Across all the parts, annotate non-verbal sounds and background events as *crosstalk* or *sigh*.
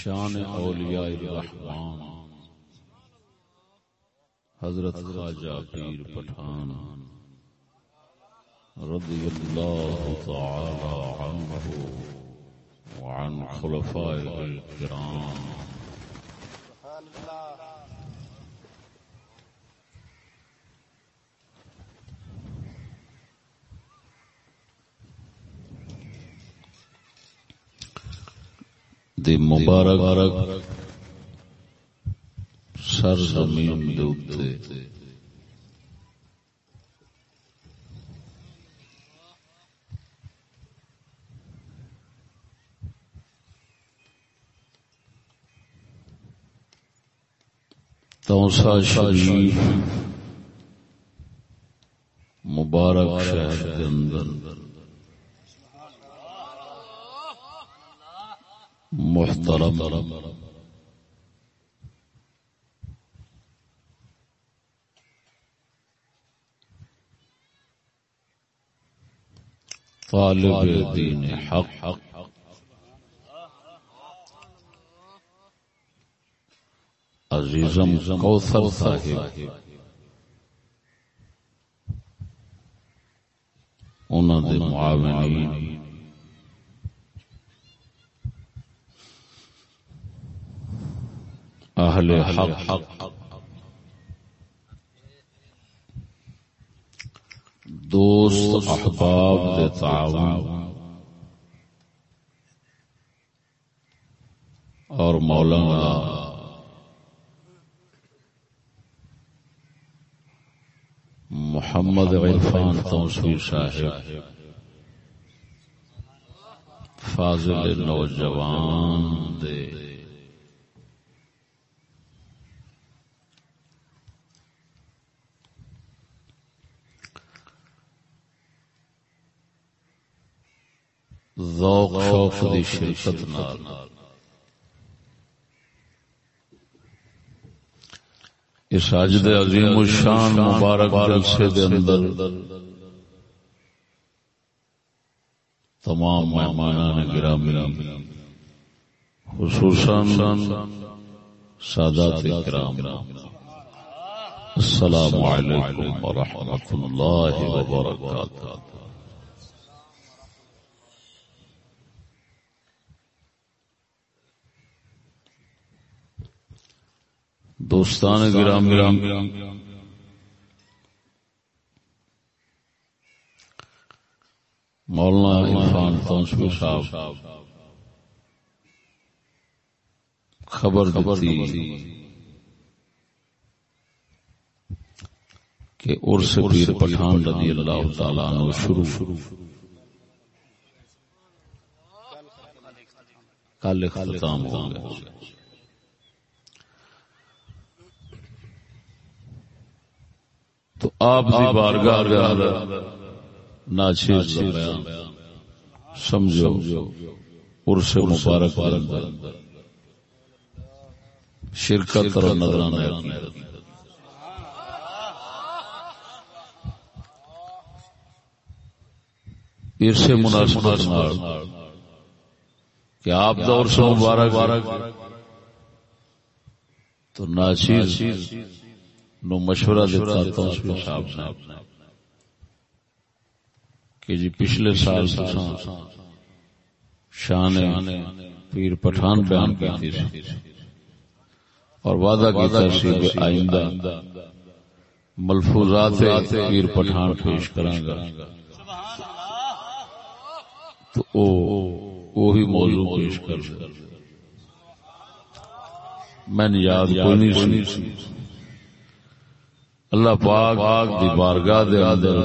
شان اولیاء الرحمن. حضرت خواجہ پیر پٹھان رضی اللہ تعالی عنہ وعن خلفائه الكرام دی مبارک سر زمین دے توسا شریف مبارک شہر کے اندر۔ محترم۔ طالب دین حق۔ حق عزیزم کوثر صاحب انہوں دے معاونین۔ اہل حق. دوست احباب دے تعاون. اور مولانا محمد عرفان توسیر صاحب. فاضل نوجوان دے. ذوق شوق دی شرکت نال۔ اس عجد عظیم الشان مبارک جلسے دے اندر تمام مہمانان گرامی خصوصا سادات کرام السلام علیکم ورحمۃ اللہ وبرکاتہ۔ دوستان گرام گرام مولانا عرفان تونسوی صاحب خبر دیتی کہ عرس پیر پٹھان رضی اللہ تعالیٰ عنہ شروع۔ کل ختم ہو گیا۔ تو آپ دی بارگاہ دے اندر ناچیز دا بیان۔ سمجھو عرس مبارک دے اندر۔ شرکت اور نظرانہ عقیدت اس سے مناسبت نال کہ آپ دور سے مبارک۔ تو ناچیز۔ نو مشورہ دیتا تو صاحب نے کہ جی پچھلے سال شان پیر پٹھان بیان کی تھی اور وعدہ کیتا سی کہ آئندہ ملفوظات پیر پٹھان پیش کروں گا تو او وہی موضوع پیش کر میں نے یاد کوئی نہیں سنی اللہ پاک دی بارگاہ دے اندر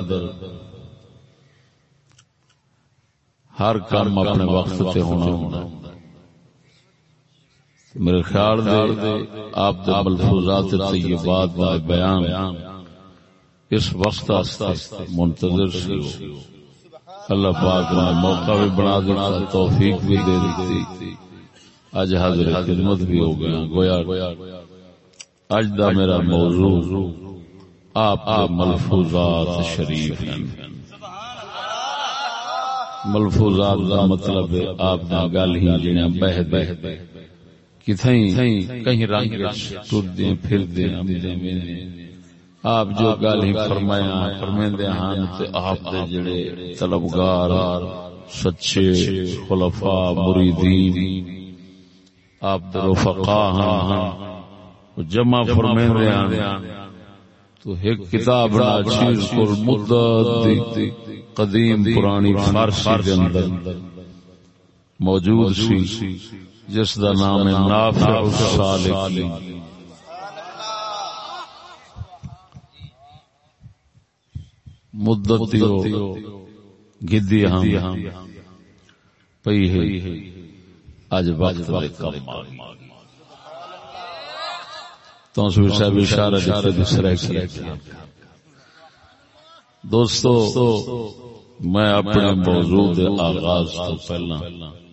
ہر کام اپنے وقت تے ہونا ہونا میرے خیال دے آپ دے ملفوظات طیبات دا بیان اس وقت آستے منتظر سی اللہ پاک نے موقع بھی بنا دینا توفیق بھی دے دیتی۔ اج حاضر خدمت بھی ہو گیا، گویا اج دا میرا موضوع آپ ملفوظات شریف ہیں۔ ملفوظات کا مطلب آپ گل ہی جنہیں بہ بہ کہیں رنگ ٹردے پھردے آپ جو گل ہی فرمایا فرمیندے ہن تے آپ دے جڑے طلبگار، سچے خلفاء، مریدین، آپ دے رفقا ہن جمع فرمیندے ہن تو ایک کتاب بڑا چیز کو مدت قدیم پرانی فارسی دے اندر موجود سی، جس دا نام ہے نافع الصالحین۔ مدت گدی ہاں پئی ہے اج وقت دے کم تو صاحب اشارہ دیتے دوسرا دوستو، میں اپنے موضوع دے آغاز تو پہلا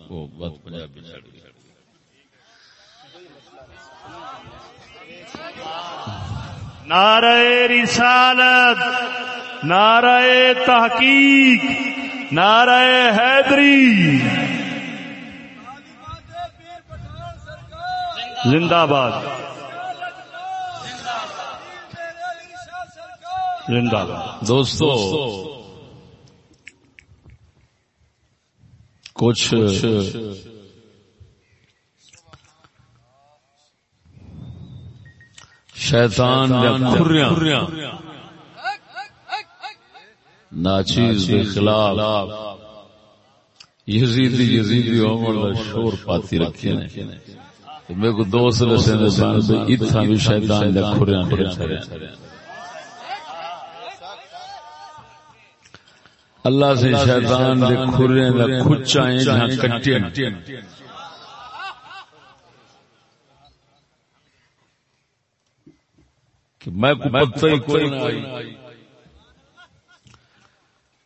وہ پنجابی چڑھ گیا نعرہ رسالت، نعرہ تحقیق، نعرہ حیدری۔ زندہ باد۔ زندہ دوستو کچھ شیطان ناچیز کے خلاف یزیدی یزیدی عمر شور پاتی رکھے نے۔ میرے کو دوست رسے نے سان سے اتھا بھی شیطان اللہ سے شیطان دے کھریاں دے کھچائیں جہاں کٹیں۔ کہ میں کو پتہ ہی کوئی نہ آئی۔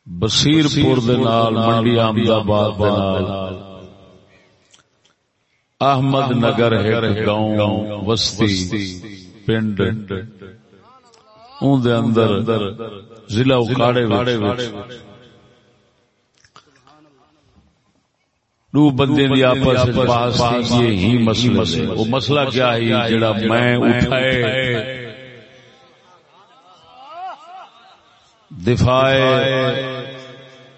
بصیر پور دے نال منڈی احمد آباد دے نال۔ احمد نگر ہے گاؤں وسطی پنڈ۔ اون دے اندر ضلع اکاڑے وچ۔ دو بندے دی آپس تھی یہ ہی مسئلہ سے وہ مسئلہ کیا ہے؟ جڑا میں اٹھائے دفاع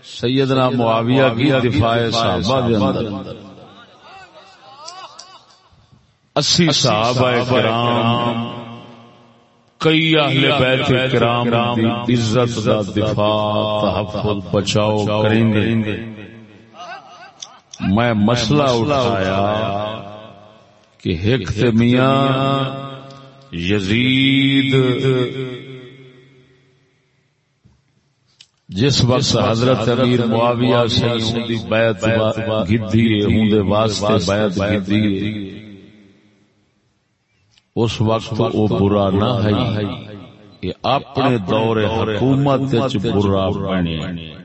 سیدنا معاویہ کی دفاع صحابہ دے اندر۔ اسی صحابہ کرام کئی اہل بیت کرام دی عزت دا دفاع تحفظ بچاؤ کریں گے۔ میں مسئلہ اٹھایا کہ ہک میاں یزید جس وقت حضرت امیر معاویہ سے اندی بیعت گدھی ہے اندے واسطے بیعت گدھی ہے۔ اس وقت وہ برا نہ ہے کہ اپنے دور حکومت چ برا بنے۔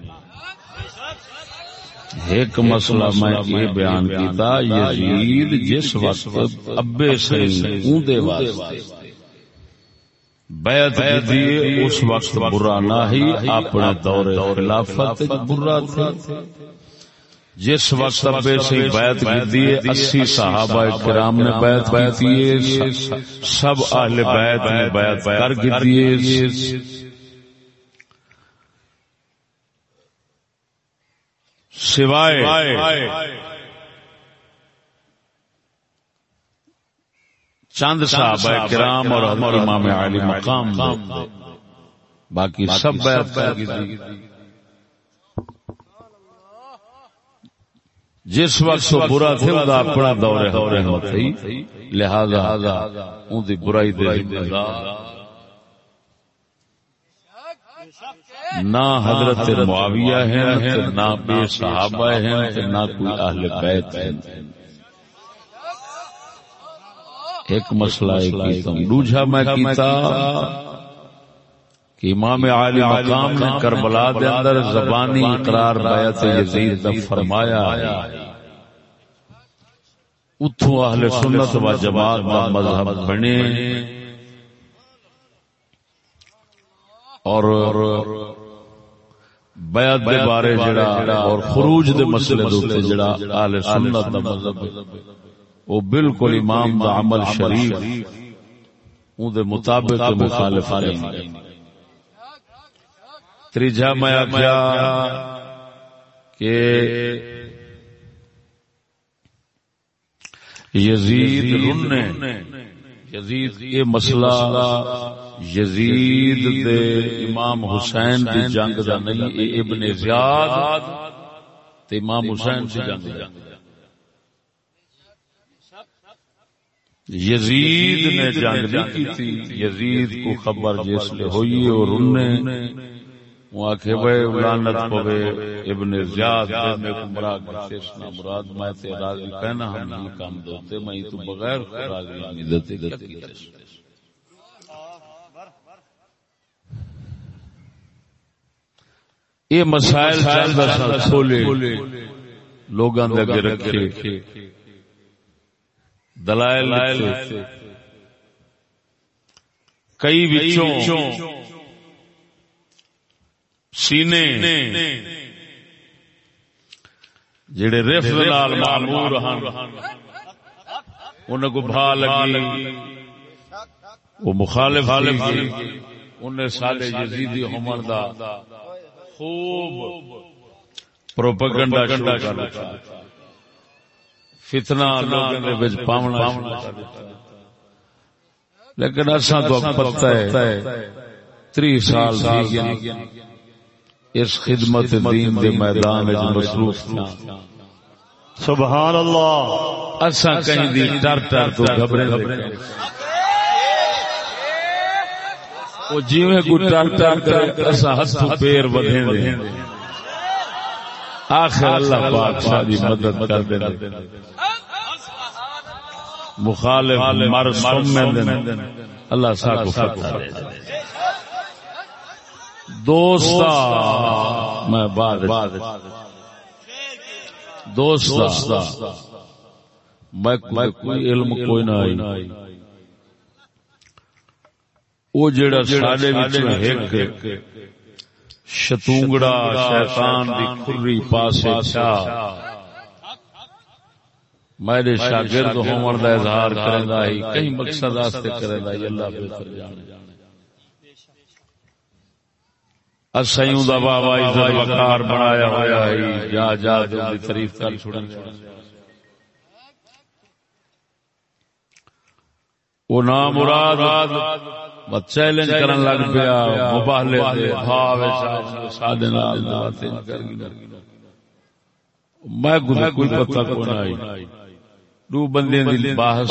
ایک مسئلہ میں یہ بیان کیتا، یزید جس وقت ابے سے اندے واسطے بیعت دیئے اس وقت برا نہ ہی اپنے دور خلافت برا تھے۔ جس وقت ابے سے بیعت دیئے اسی صحابہ کرام نے بیعت دیئے سب اہل بیعت نے بیعت کر دیئے۔ سوائے چند صاحب کرام اور امام علی مقام باقی سب بیعت کر گئی جس وقت وہ برا تھے وہ اپنا دور دور تھی لہذا ان کی برائی دے نہ حضرت معاویہ ہیں نہ بے صحابہ ہیں نہ کوئی اہل بیت ہیں۔ ایک مسئلہ ایک دوجھا میں کیتا کہ امام عالی مقام نے کربلا دے اندر زبانی اقرار بیعت یزید دا فرمایا۔ اتھو اہل سنت و جماعت دا مذہب بنے۔ اور بیعت دے بارے جڑا اور خروج دے مسئلے دوتے جڑا اہل سنت دا مذہب وہ بالکل امام دا عمل شریف اون دے مطابق مخالف نہیں۔ تریجا میں آخیا کہ یزید رن یزید یہ مسئلہ یزید دے امام حسین دی جنگ دا نہیں ابن زیاد تے امام حسین دی جنگ دا۔ یزید نے جنگ نہیں کی تھی یزید کو خبر جس لیے ہوئی اور انہیں وہ آخے بھائی لانت پوے ابن زیاد میں گمراہ کرتے سنا مراد میں تے راضی کہنا ہم نہیں کام دوتے میں تو بغیر راضی نہیں دیتے کیا یہ مسائل کھولے رکھے۔ دلائل کئی وچوں سینے۔ جڑے رف لال معمور انہوں کو بھا لگی۔ وہ مخالف انہیں سارے یزیدی عمر دا خوب پروپگنڈا شروع کر دیتا فتنہ لوگوں نے بچ پاونا لیکن اصا تو پتہ ہے تری سال تھی اس خدمت دین دے میدان وچ مصروف تھا۔ سبحان اللہ۔ اسا کہیں دی ڈر ڈر تو گھبرے او جیویں کو ڈر ڈر کر اسا ہاتھ پیر بدھے دے آخر اللہ پاک شادی مدد کر دے مخالف مر سم سمن اللہ سا کو فتح دے دوست میں بعد دوست میں کوئی علم کوئی نہ آئی۔ وہ جڑا سارے ایک شتونگڑا شیطان دی کھری پاسے چا۔ میرے شاگرد ہون دا اظہار کرندا ہی کئی مقصد واسطے کرندا ہی اللہ بہتر جانے۔ اسائیوں دا بابا عزت وقار بنایا ہوا ہے جا جا دی تعریف کر چھڑن وہ نام مراد چیلنج کرن لگ پیا مباہلے دے بھاو سادے نال باتیں کر گئی۔ میں کوئی کوئی پتہ کو نہ آئی؟ دو بندے دی بحث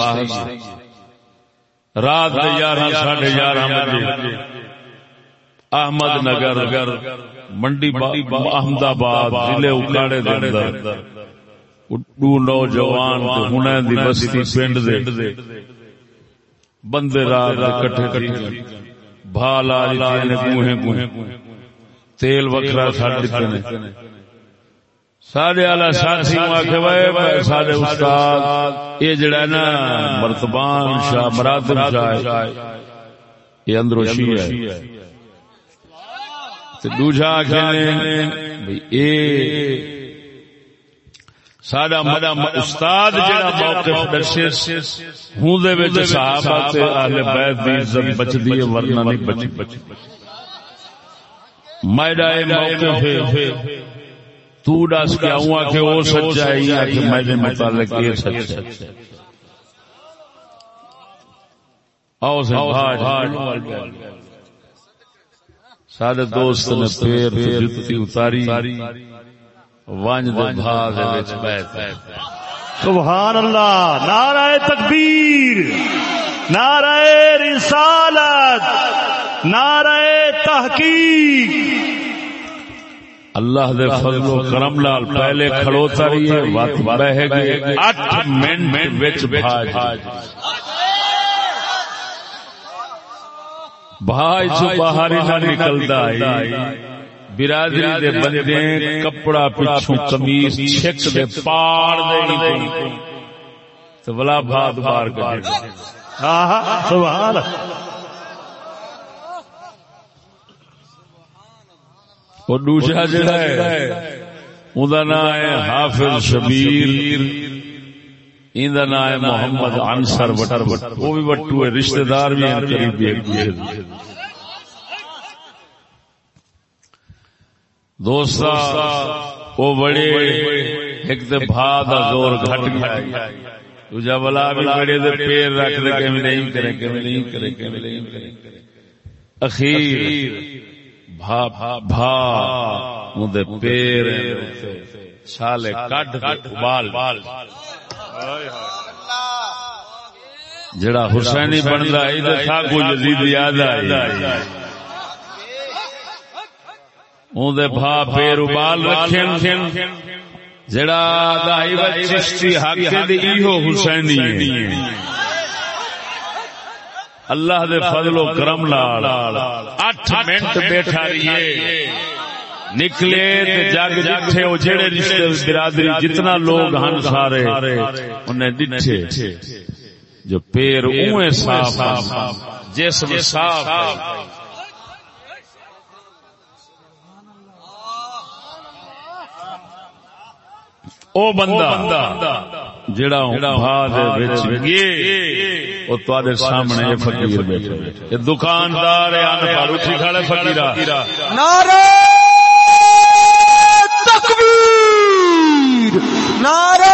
رات 11 11:30 بجے احمد نگر منڈی احمد آباد ضلع اکاڑے دو نوجوان ہنے دی بستی پنڈ دے۔ بندے رات کٹھے کٹھے نے کوہیں کوہیں تیل وکرا نے سارے ساتھی وے سارے استاد۔ یہ جڑا ہے نا مرتبان شاہ مراتب شاہ یہ اندرو شیعہ ہے۔ دوجا سڈا مڈا استاد جڑا موقف دسے ہوں دے وچ صحابہ تے اہل بیت دی عزت بچدی ہے ورنہ نہیں بچی بچی۔ میڈا اے موقف ہے تو دس کے آؤں کہ وہ سچائی ہے کہ میرے متعلق یہ سچ ہے۔ آؤ سے بھاج۔ سارے دوست نے پیر جتی اتاری۔ بیٹھ سبحان اللہ نعرہ تکبیر نعرہ رسالت نعرہ تحقیق۔ اللہ دے فضل و کرم لال پہلے کھڑوتا رہی ہے وقت بہ گئے 8 منٹ وچ بھاج بھائی چو باہر نہ نکلتا برادری دے بندے کپڑا پچھو کمیز چھک دے پاڑ دے تو بلا بھاد بار کر سبحان وہ دوسرا جڑا ہے اوندا نام ہے حافظ شبیر۔ ان نام ہے محمد انصر وٹر وہ بھی وٹو ہے رشتہ دار بھی ہیں قریبی ایک دوسرے دوستا، وہ بڑے ایک تے بھا دا زور گھٹ گیا۔ دوجا بلا بھی بڑے دے پیر رکھ دے کہ نہیں کرے، کہ نہیں کرے، کہ نہیں کرے۔ اخیر بھا بھا بھا مدے پیر چھالے کڈ کے بال جڑا حسینی بندا اے تے تھا کو یزید یاد آئی اون دے بھا پیر ابال رکھن جڑا دائی و چشتی حق دی ایہو حسینی ہے۔ اللہ دے فضل و کرم لال۔ اٹھ منٹ بیٹھا رہیے۔ نکلے تے جگ جٹھے او جڑے رشتے برادری جتنا لوگ ہن سارے انہیں ڈٹھے جو پیر اوے صاف جسم صاف۔ او بندہ جڑا بھا دے وچ گئے او تواڈے سامنے یہ فقیر بیٹھے دکاندار ہے ان پر اٹھی کھڑے فقیرا نعرہ تکبیر نعرہ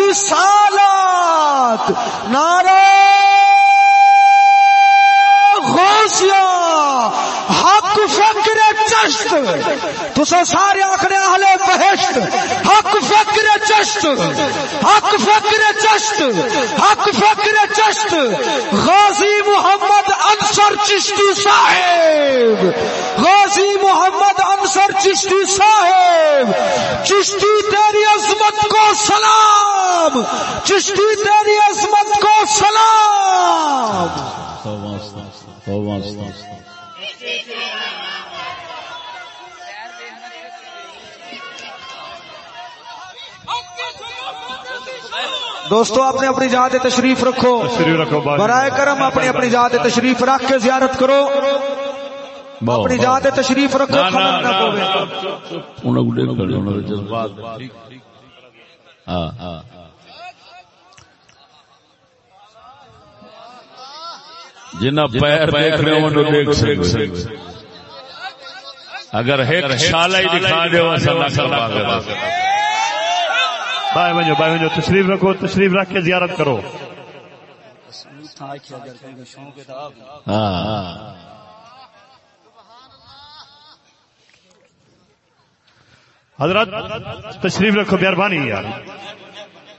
رسالات نعرہ غوثیہ چشت۔ تسا سارے آخر اہل بہشت۔ حق فکر چشت۔ حق فکر چشت۔ حق فکر چشت۔ غازی محمد انصر چشتی صاحب۔ غازی محمد انصر چشتی صاحب۔ چشتی تیری عظمت کو سلام۔ چشتی تیری عظمت کو سلام۔ دوستو اپنے اپنی جہاں تشریف رکھو۔ تشریف رکھو بھائی برائے کرم اپنی اپنی جہاں تشریف رکھ کے زیارت کرو۔ اپنی جہاں تشریف رکھو جذبات۔ ہاں ہاں۔ جنہ پیر دیکھ رہے ہوں انہوں دیکھ سکتے اگر ایک شالہ ہی دکھا دے نہ بھائی بنو بھائی بنو تشریف رکھو تشریف رکھ کے زیارت کرو۔ ہاں۔ حضرت تشریف رکھو مہربانی یار۔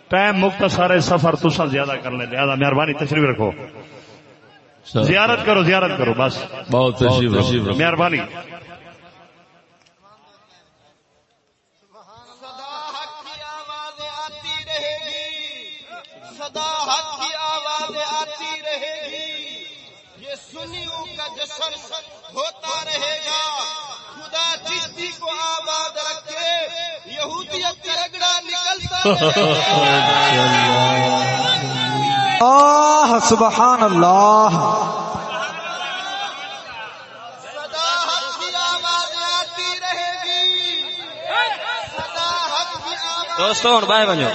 ٹائم مختصر ہے سفر تسا زیادہ کر لیں۔ لہذا مہربانی تشریف رکھو۔ زیارت کرو زیارت کرو بس۔ بہت مہربانی۔ جشن ہوتا رہے گا۔ خدا چشتی کو آباد رکھے یہودیت کا رگڑا نکلتا *laughs* آہ سبحان اللہ سدا حق کی آوازیں آتی رہے گی سدا حق کی آواز دوستو ہوں باہر بنو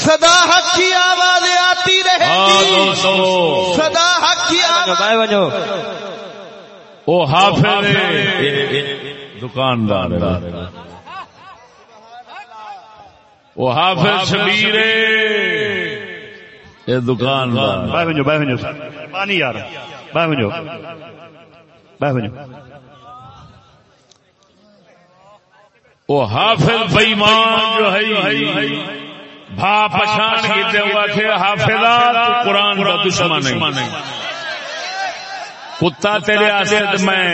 سدا حق کی آوازیں آتی رہے ہاں گی دوستو سدا حق کی آواز۔ وہ حافظ۔ دکاندار وہ حافظ شبیر یہ دکاندار۔ باہر بنو باہر بنو مہربانی یار۔ باہر بنو باہر بنو وہ حافظ بےمان جو ہے۔ ہاں بھا پچھان کیتے ہوا کہ حافظات قرآن کا دشمن ہے۔ کتا تیرے آسد میں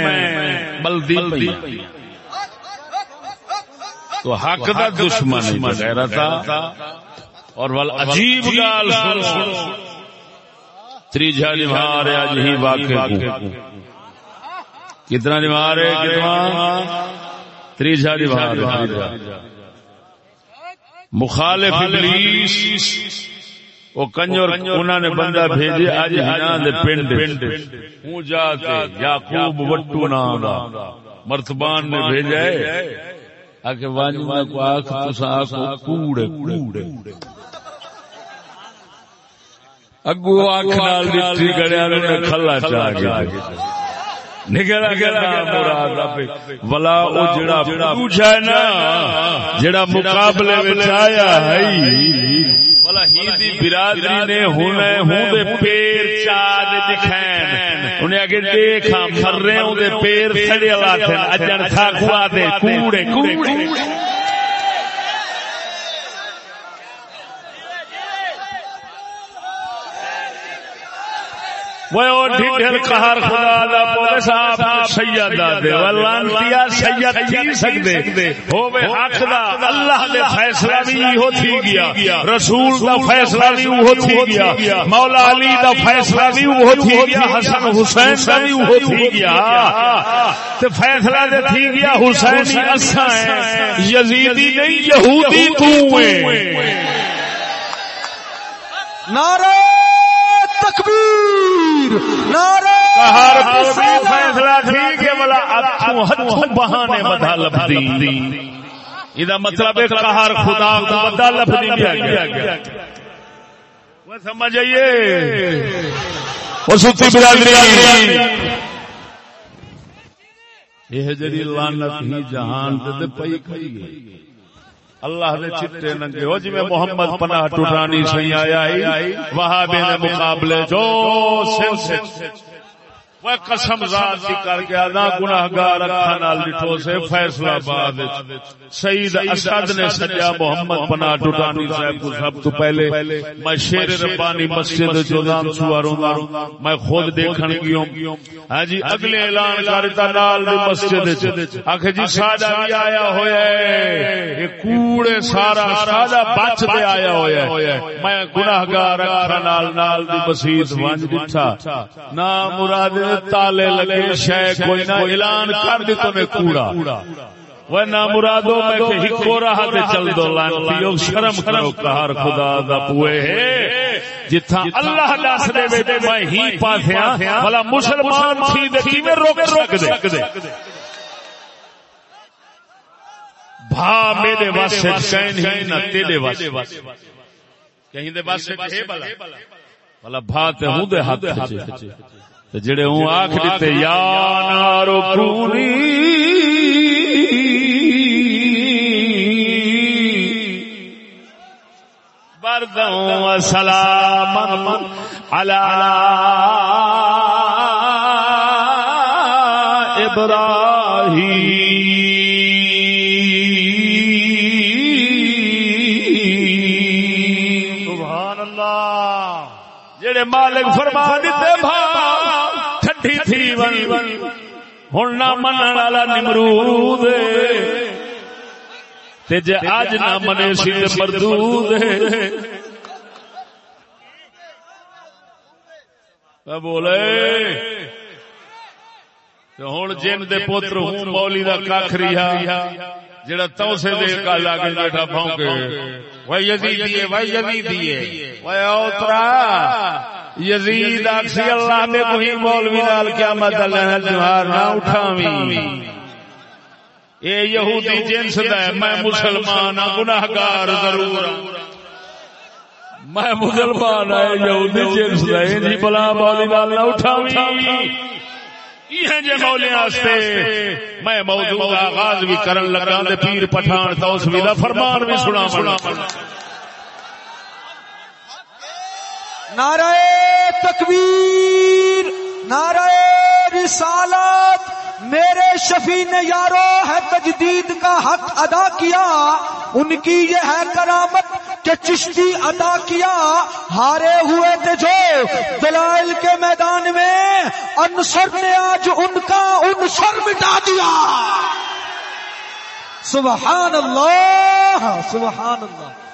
بلدی پئی تو حق دا دشمن ہے بغیرہ اور ول عجیب گال سنو۔ تریجا نمارے آج ہی واقع کو کتنا نمارے کتنا؟ تریجا نمارے مخالف ابلیس وہ کنجر انہوں نے بندہ بھیجے اج ہنا دے پنڈ جا کے یعقوب وٹو نام دا۔ مرتبان نے بھیجا ہے۔ وانج میں کو آکھ تسا آکھو کوڑے کوڑے۔ اگو آکھ نال گڑیا نے کھلا چاہ گیا نگرا گرا مراد رب ولا او جڑا پوچھا ہے نا جڑا مقابلے وچ آیا ہے۔ ولا ہندی برادری نے ہونے ہوں دے پیر چاد دکھائن انہیں اگر دیکھا مر رہے ہوں دے پیر سڑے اللہ تھے اجن تھا کھوا دے کوڑے۔ کوڑے۔ وہ ڈھل قہر خدا دا پوے صاحب سید دے ولانتیا سید تھی سکدے۔ ہوے حق دا اللہ دے فیصلہ بھی ہو تھی گیا۔ رسول دا فیصلہ بھی ہو تھی گیا۔ مولا علی دا فیصلہ بھی ہو تھی گیا حسن حسین دا بھی ہو تھی گیا۔ تے فیصلہ دے تھی گیا حسین اساں ہیں۔ یزیدی نہیں یہودی تو ہیں۔ نعرہ ہر فیصلہ ٹھیک ہے بلا بہانے مطلب قہر خدا کو گیا۔ وہ سمجھ آئیے وہ سچی برادری۔ یہ جڑی لعنت ہی جہان تے پئی کھئی گئی اللہ دے چٹے ننگے ہو جی میں محمد پناہ ٹوٹانی سی آیا وہاں بے مقابلے جو سن سے وہ قسم ذات دی کر کے ادا گناہگار اکھاں نال ڈٹھو سے فیصلہ باد سید اسد نے سجا محمد پناہ ٹوٹانی صاحب کو سب تو پہلے میں شیر ربانی مسجد جودان سواروں دا میں خود دیکھن گیوں ہاں جی اگلے اعلان کرتا نال دی مسجد آکھے جی ساڈا بھی آیا ہویا ہے یہ کوڑے سارا ساڈا بچ دے آیا ہویا ہے میں گناہگار اکھاں نال نال دی مسجد ونج ڈٹھا نا مراد تالے لگے شہ کوئی نہ اعلان کر دی تو میں کوڑا۔ وہ نہ مرادو میں کہ ہکو رہا تے چل دو لانتیو شرم کرو کہار خدا دا پوئے ہے۔ جتھا اللہ دس دے تے میں ہی پاسیاں بھلا مسلمان تھی دے کیویں روک سکدے؟ بھا میرے واسطے کہیں نہیں نہ تیرے واسطے۔ کہیں دے واسطے ہے بھلا؟ بھلا۔ بھا تے ہوں دے ہاتھ تے جڑے ہوں آکھ دیتے یا نارو کونی بردوں سلام علی ابراہیم سبحان اللہ جڑے مالک فرما دیتے بھا ٹھڈی تھی ون ہن نہ منن والا نمرود تے جے اج نہ منے سی تے مردود بولے۔ ہوں جن دے پوتر ہوں مولی دا کھ رہا جڑا توسے دے کا لا کے بیٹھا بھونکے وہ وہ وہ اوترا یزید اکسی اللہ نے کوئی مولوی نال قیامت اللہ نہ اٹھاویں اے یہودی جنس دا ہے میں مسلمان ہاں گناہگار ضرور۔ میں مسلمان ہے یہودی جنس دا ہے جی بلا نال نہ اٹھاویں۔ یہ جے مولے واسطے میں موضوع دا آغاز بھی کرن لگا تے پیر پٹھان توسوی دا فرمان بھی سنا سنا نعرہ تکبیر۔ نعرہ رسالت، میرے شفیع نے یارو ہے تجدید کا حق ادا کیا، ان کی یہ ہے کرامت کہ چشتی ادا کیا۔ ہارے ہوئے تھے جو دلائل کے میدان میں، انصر نے آج ان کا انصر مٹا دیا۔ سبحان اللہ سبحان اللہ۔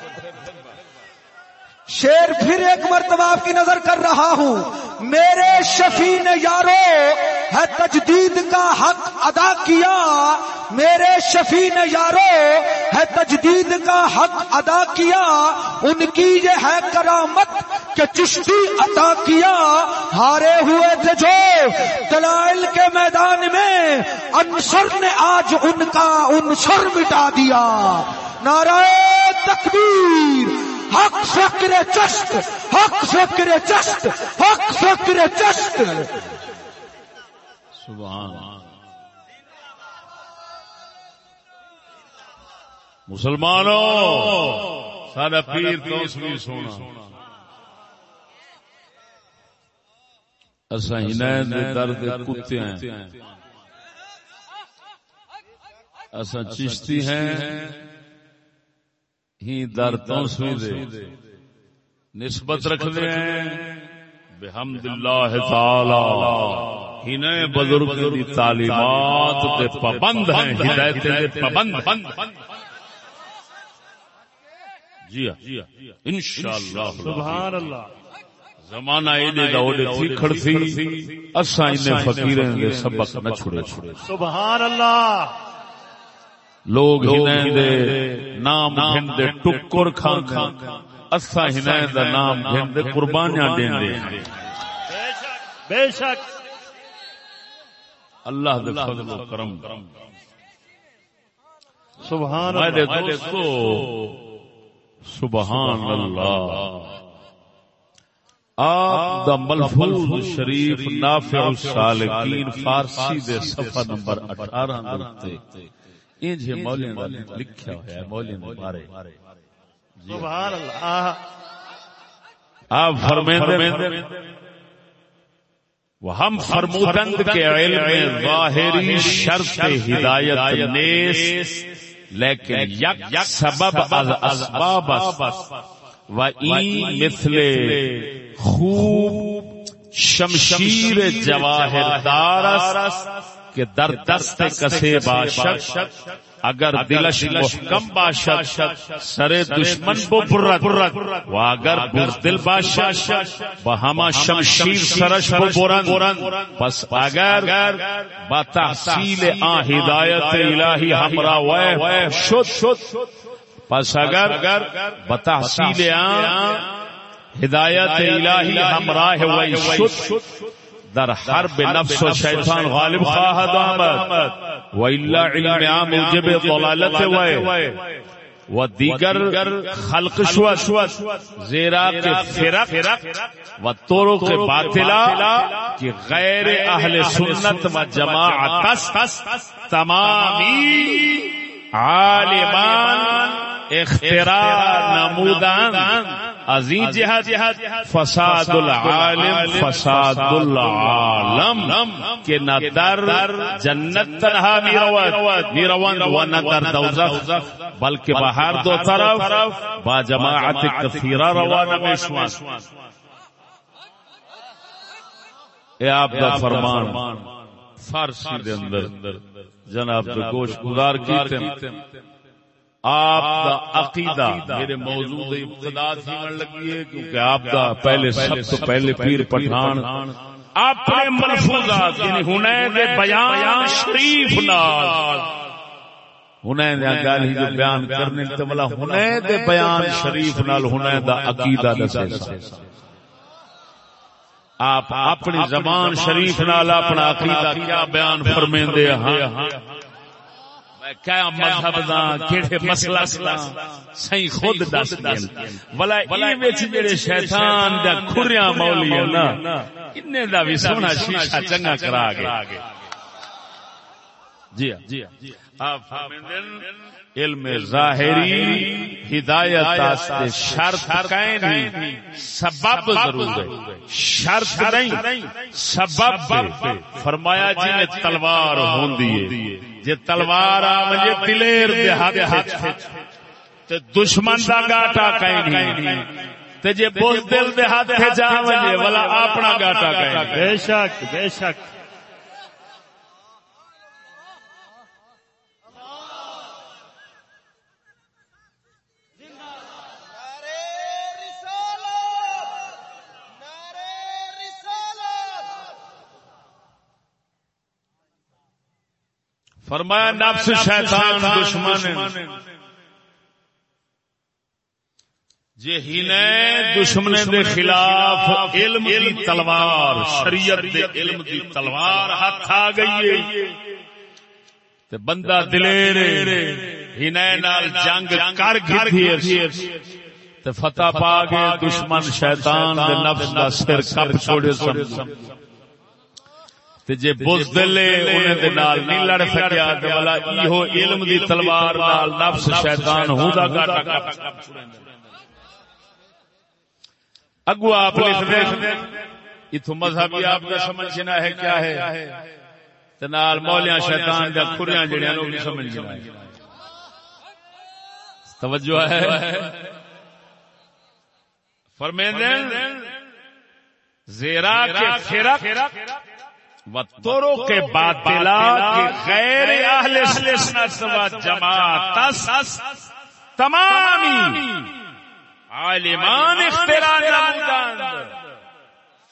شیر پھر ایک مرتبہ آپ کی نظر کر رہا ہوں۔ میرے شفیع نے یارو، ہے تجدید کا حق ادا کیا۔ میرے شفیع نے یارو، ہے تجدید کا حق ادا کیا۔ ان کی یہ ہے کرامت کہ چشتی عطا کیا۔ ہارے ہوئے تھے جو دلائل کے میدان میں انصر نے آج ان کا انصر مٹا دیا۔ نعرہ تکبیر۔ حق فکر چشت حق فکر چشت حق فکر چشت سبحان مسلمانوں سارا پیر تو سونا۔ اصا ہنین دے درد کتے ہیں۔ اصا چشتی ہیں۔ ہی در توسوی دے۔ نسبت رکھ دے بحمد اللہ تعالی۔ ہی نئے بزرگ دی تعلیمات دے پابند ہیں۔ ہدایت دے پابند جی ہاں۔ انشاءاللہ۔ سبحان اللہ زمانہ ایڈے دا اوڈے تھی کھڑ تھی اسا انہیں فقیریں دے سبق نہ چھڑے سبحان اللہ لوگ ہنائیں دے نام گھن دے ٹکر کھان اسا ہنائیں دا نام گھن دے قربانیاں دین دے بے شک اللہ دے فضل و کرم۔ سبحان میرے اللہ۔ دوستو سبحان اللہ۔ آپ دا ملفوظ شریف نافع السالکین فارسی دے صفحہ نمبر اٹھارہ دے انج مولین دا لکھیا ہوا ہے سبحان اللہ۔ آپ فرمیندے ہم فرمودند کے علم ظاہری شرط ہدایت نیس لیکن یک سبب از اسباب است۔ و این مثل خوب شمشیر جواہر دار است۔ کہ در دست کسے باشد، اگر دلش محکم باشد سر دشمن بو برد و اگر بزدل باشد، با شمشیر سرش بو برند پس اگر با تحصیل آن ہدایت الہی ہمرا وے شد، پس اگر با تحصیل آن ہدایت الہی ہمراہ وی شد۔ در حرب نفس و شیطان غالب خواهد آمد. و الا علم عام موجب ضلالت وی و دیگر خلق شود زیرا کے فرق و طرق باطلا کہ غیر اہل سنت و جماعت تمامی عالمان اختراع نمودان ازی جہد فساد العالم فساد العالم کہ نہ در جنت تنہا میروان میروان و نہ در دوزخ بلکہ باہر دو طرف با جماعت کثیرہ روانہ میں شوان اے آپ دا فرمان فارسی دے اندر۔ جناب دا گوشت گزار کیتے آپ دا عقیدہ میرے موضوع دے ابتدا تھی من لگی ہے کیونکہ آپ دا پہلے سب تو پہلے پیر پٹھان اپنے ملفوظات یعنی ہنین دے بیان شریف نال ہنین دے ہی جو بیان کرنے تے والا ہنین دے بیان شریف نال ہنین دا عقیدہ دسے آپ اپنی زبان شریف نال اپنا عقیدہ کیا بیان فرمیندے ہاں۔ کیا مذہب دا کیڑے مسئلہ دا؟ صحیح خود دس دین۔ ولا ای وچ جڑے شیطان دا کھریاں مولی ہے نا اننے دا بھی سونا شیشہ چنگا کرا گئے۔ جی جی آپ فرمیندن علم ظاہری ہدایت آستے شرط کہیں سبب ضرور ہے۔ شرط نہیں سبب فرمایا جی میں تلوار ہوں جے تلوار آمجے دلیر دے ہاتھ تے دشمن دا گاٹا کہیں نہیں۔ تے جے بوز دل دے ہاتھ جاوجے والا اپنا گاٹا کہیں۔ بے شک بے شک نعرے رسالت نعرے رسالت فرمایا نفس شیطان دشمن جے ہی نے دشمن دے خلاف علم دی تلوار، شریعت دے علم دی تلوار ہاتھ آ گئی ہے۔ تے بندہ دلیر ہی نال جنگ کر گئی تے فتح پا گئے دشمن شیطان دے نفس دا سر کپ چھوڑے سن۔ تے جے بزدل انہیں دے نال نہیں لڑ سکیا تے ایہو علم دی تلوار نال نفس شیطان ہوندا گاٹا چھوڑے اگو آپ لکھ دے مذہبی آپ کا سمجھنا ہے کیا ہے؟ نال مولیاں شیطان دا کھریاں جڑیاں سمجھنا ہے۔ توجہ ہے۔ فرمیندن زیرا کے فرق و کے باطلا کے غیر اہل سنت و جماعت، تمامی عالمان اختراع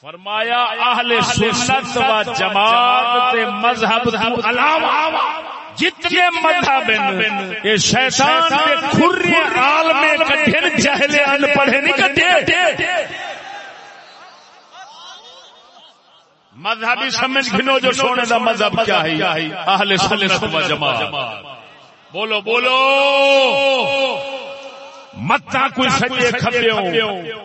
فرمایا، اہل سنت و جماعت مذہب تو علاوہ جتنے مذہب یہ شیطان کے کھری عالم کٹھن جہل ان پڑھے نہیں کٹھے مذہبی سمجھ گھنو جو سونے دا مذہب کیا ہے اہل سنت و جماعت بولو۔ بولو۔ متا کوئی سجے کھپیو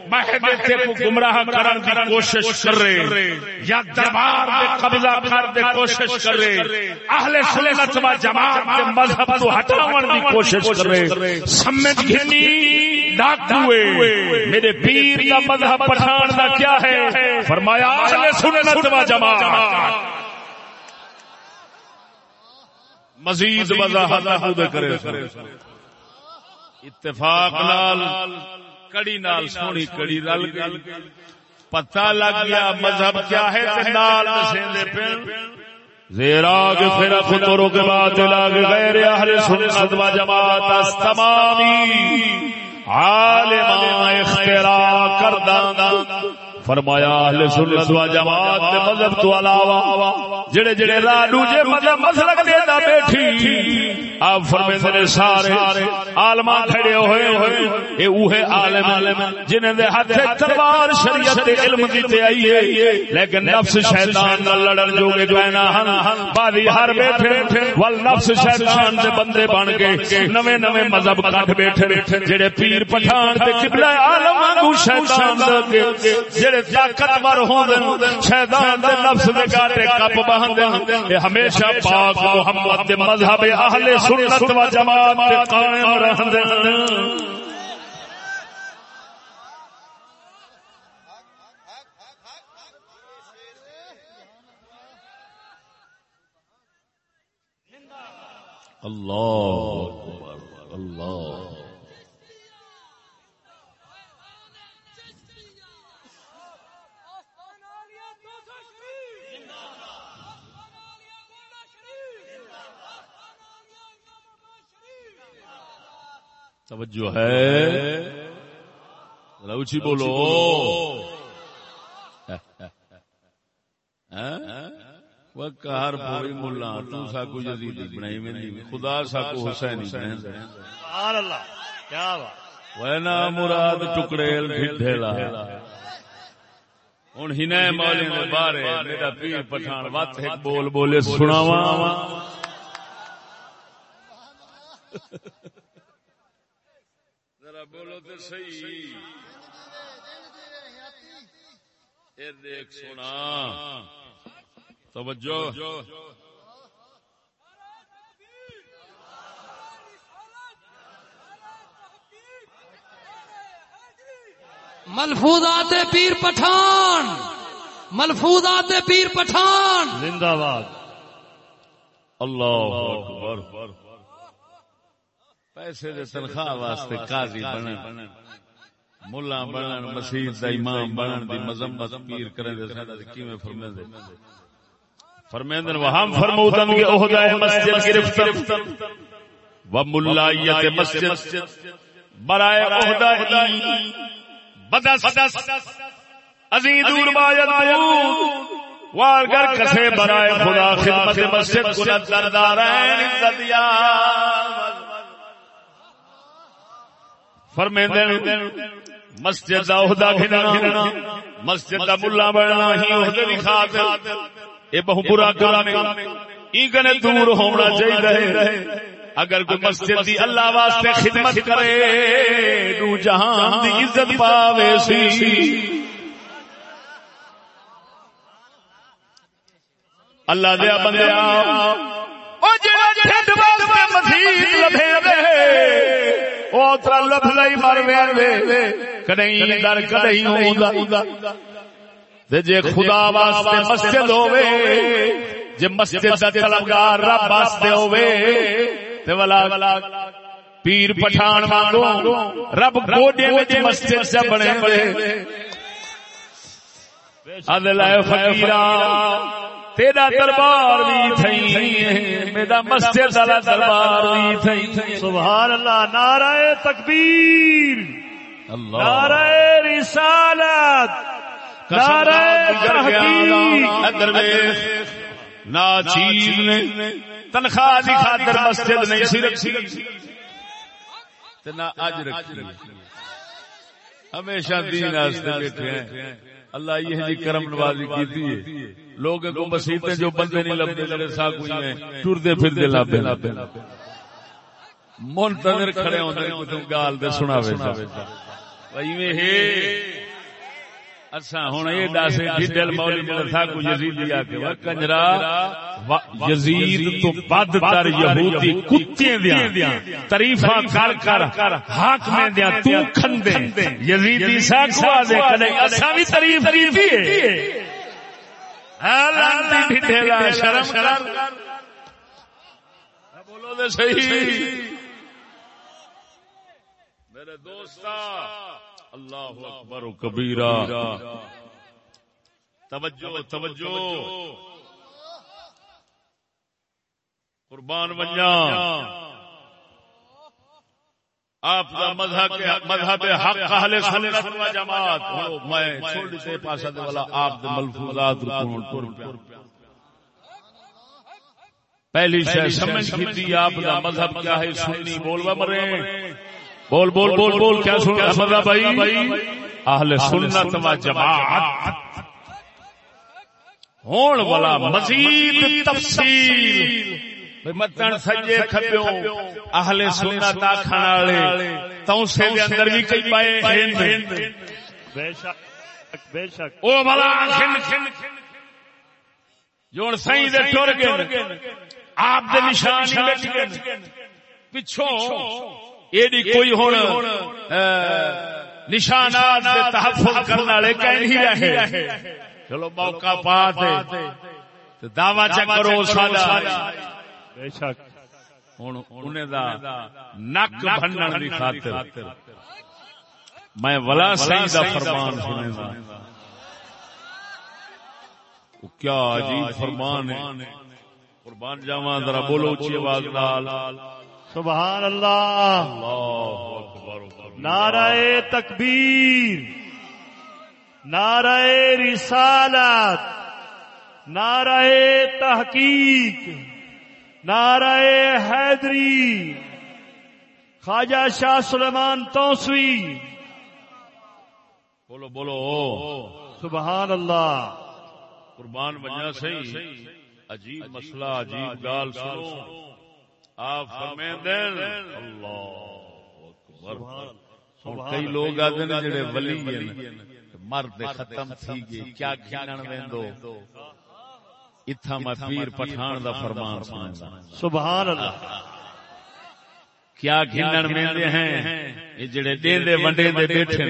مہدے تے کو گمراہ کرن دی کوشش کر رہے یا دربار دے قبضہ کر دے کوشش کر رہے اہل سنت و جماعت دے مذہب تو ہٹاون دی کوشش کر رہے سمجھ گھنی ڈاکوے میرے پیر کا مذہب پٹھان دا کیا ہے؟ فرمایا اہل سنت و جماعت۔ مزید وضاحت کرے۔ اتفاق نال کڑی نال سونی کڑی رل گئی۔ پتہ لگ گیا مذہب کیا ہے نال دسیندے پن زیرا کے پھر خطروں کے بعد لاگ غیر اہل سنت و جماعت اس تمامی عالم اختراع کرداں فرمایا اہل سنت و جماعت دے مذہب تو علاوہ جڑے جڑے رالو جے مذہب مسلک دے دا بیٹھی، آپ فرمیندے نے سارے عالما کھڑے ہوئے ہوئے، اے اوہے عالم جنہاں دے ہاتھ تلوار شریعت دے علم دی تے آئی ہے، لیکن نفس شیطان نال لڑن جوگے جو نہ ہن بادی ہر بیٹھے ول نفس شیطان دے بندے بن کے نویں نویں مذہب کٹ بیٹھے، جڑے پیر پٹھان تے قبلہ عالم وانگو شیطان دے جڑے طاقتور ہوندے شیطان دے نفس دے گاٹے کپ بہندے ہمیشہ پاک محمد دے مذہب اہل سنت و جماعت تے قائم رہندے اللہ اکبر، اللہ توجہ ہے۔ روچی بولو۔ پوری ملا تو سا کو جدید بنائی میں نہیں خدا سا کو حسین سبحان اللہ کیا بات۔ وہ نا مراد ٹکڑیل ڈھیلا ہوں ہی نئے مولی نے بارے میرا پیر پٹھان وات ایک بول بولے سناوا ذرا *laughs* بولو تو صحیح۔ اے دیکھ سنا توجہ۔ ملفوظات پیر پٹھان۔ ملفوظات پیر پٹھان۔ زندہ باد۔ اللہ اکبر۔ پیسے دے تنخواہ واسطے قاضی بنن۔ ملا بنن مسیح دا امام بنن دی مذمت پیر کرن دے ساڈا کیویں فرمیندے فرمیندن وہ ہم فرمودن کہ عہدہ مسجد گرفتن و ملائیت مسجد برائے عہدہ بدس۔ عزیز دور باید وال کر کسے برائے خدا خدمت مسجد کو دردار عزت یا فرمیندے مسجد دا عہدہ گھننا مسجد دا ملا بننا ہی عہدے دی خاطر۔ اے بہو برا کام ہے۔ ای کنے دور ہونا چاہیے اگر کوئی مسجد دی اللہ واسطے خدمت کرے نو جہان دی عزت پاوے سی۔ اللہ دیا بندے او جڑا ٹھڈ واسطے مسجد لبھے۔ دے او ترا لبھ لئی مر وے۔ کدی در کدی ہوندا۔ تے جے خدا واسطے مسجد ہوے جے مسجد دا طلبگار رب واسطے ہوے تے ولا پیر پٹھان وانگو رب گوڈے وچ مسجد سے بنے بڑے ادل فقیرا تیرا دربار بھی تھئی۔ میرا مسجد والا دربار بھی تھئی۔ سبحان اللہ نعرہ تکبیر۔ نعرہ رسالت۔ نعرہ تحقیق۔ نا چیز نے تنخواہ دی خاطر مسجد نہیں سی رکھی۔ تے نہ اج رکھی۔ ہمیشہ دین واسطے بیٹھے ہیں۔ اللہ یہ جی کرم نوازی کی ہے۔ لوگ کو مسیطے جو بندے نہیں لبتے جڑے ساکوئی ہیں ٹردے پھردے لابے لابے منتظر کھڑے ہوندے کو تم گال دے سناوے بھائی میں ہے۔ اچھا دس ڈیڈل مولی کو وہ کنجرا یزید تو بد تر یہودی۔ کتے دیاں تعریفاں کر کر دیاں تو کھندے۔ یزیدی سا کھوا دے کدے اساں بھی تعریف کیتی ہے۔ شرم کر بولو دے صحیح۔ میرے دوستا اللہ اکبر و کبیرہ۔ توجہ توجہ قربان بنیا آپ کا مذہب مذہب حق اہل سنت و جماعت. میں چھوڑ سے پاسا دے والا آپ دے ملفوظات ٹر پہلی شے سمجھ کیتی آپ دا مذہب کیا ہے؟ سنی بولوا مرے۔ بول بول بول بول کیا سن مذہب بھائی؟ اہل سنت و جماعت۔ ہون والا مزید تفصیل۔ متن سجے کھپیو اہل سنت آکھن والے تو سے دے اندر بھی کئی پائے ہند۔ بے شک بے شک۔ او بھلا کھن جون سائیں دے ٹر گئے آپ دے نشان ہی بیٹھ گئے پچھوں ایڈی کوئی ہن نشانات دے تحفظ کرنے والے کہیں ہی رہے۔ چلو موقع پا تے دعوی چ کرو ساڈا۔ بے شک۔ دا نک بنن دی خاطر۔ میں ولا سہی دا فرمان سنے دا۔ کیا عجیب فرمان ہے۔ قربان جاواں ذرا بولو آواز نال۔ سبحان اللہ۔ اللہ اکبر۔ نعرہ تکبیر۔ نعرہ رسالت۔ نعرہ تحقیق۔ نعرہ حیدری خواجہ شاہ سلیمان توسوی۔ بولو بولو۔ سبحان اللہ۔ قربان بنیا صحیح۔ عجیب مسئلہ عجیب گال سنو۔ آپ فرمائیں دل اللہ اکبر۔ ہن کئی لوگ آتے ہیں جڑے ولی ہیں مرد ختم تھی گئی کیا گھنن ویندو اتھا میں پیر پٹھان دا فرمان سنتا سبحان اللہ کیا گھنن ویندے ہیں یہ جڑے ڈیندے ونڈے دے بیٹھے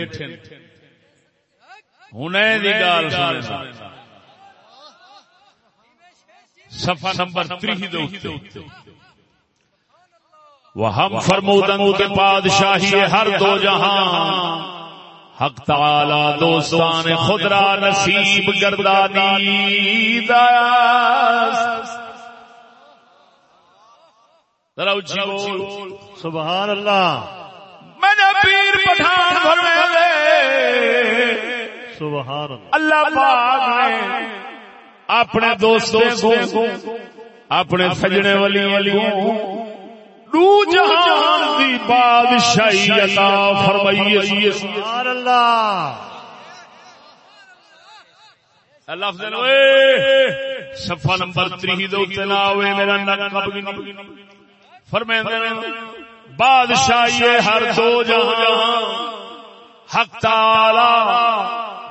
ہنے دی گال سن صفحہ نمبر 3 دے اوتے وہ ہم فرمودن کے بادشاہی ہر دو جہاں حق تعالی دوستان خود را نصیب گردانی. ذرا اچھی بول. سبحان اللہ. میں نے پیر پٹھان فرمے سبحان اللہ. اللہ پاک نے اپنے دوستوں کو اپنے سجنے والی والی دو جہان دی بادشاہی عطا فرمائی سبحان اللہ۔ لفظ صفحہ نمبر تری دو نہ ہوئے میرا نقب فرمیندے بادشاہی ہر دو جہاں حق تعالی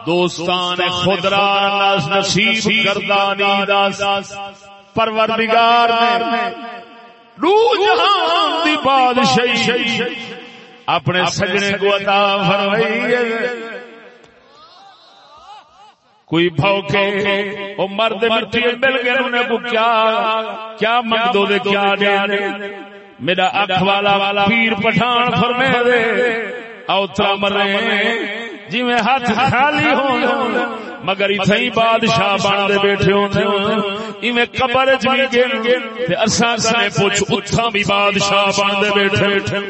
دوستان خود را نصیب گردانی داس پروردگار نے جہان دی بادشاہی اپنے سجنے کو عطا فرمائی کوئی بھوکے وہ مرد مٹی مل گئے انہیں کو کیا؟ کیا؟ مقدو دے کیا دے میرا اکھ والا والا پیر پٹھان فرمے دے اوترا مرے۔ جی میں ہاتھ خالی ہوں۔ مگر اتھائی بادشاہ بان دے بیٹھے ہوں ایویں قبر بھی گن۔ تے اساں کنے پوچھ اتھا بھی بادشاہ بان دے بیٹھے۔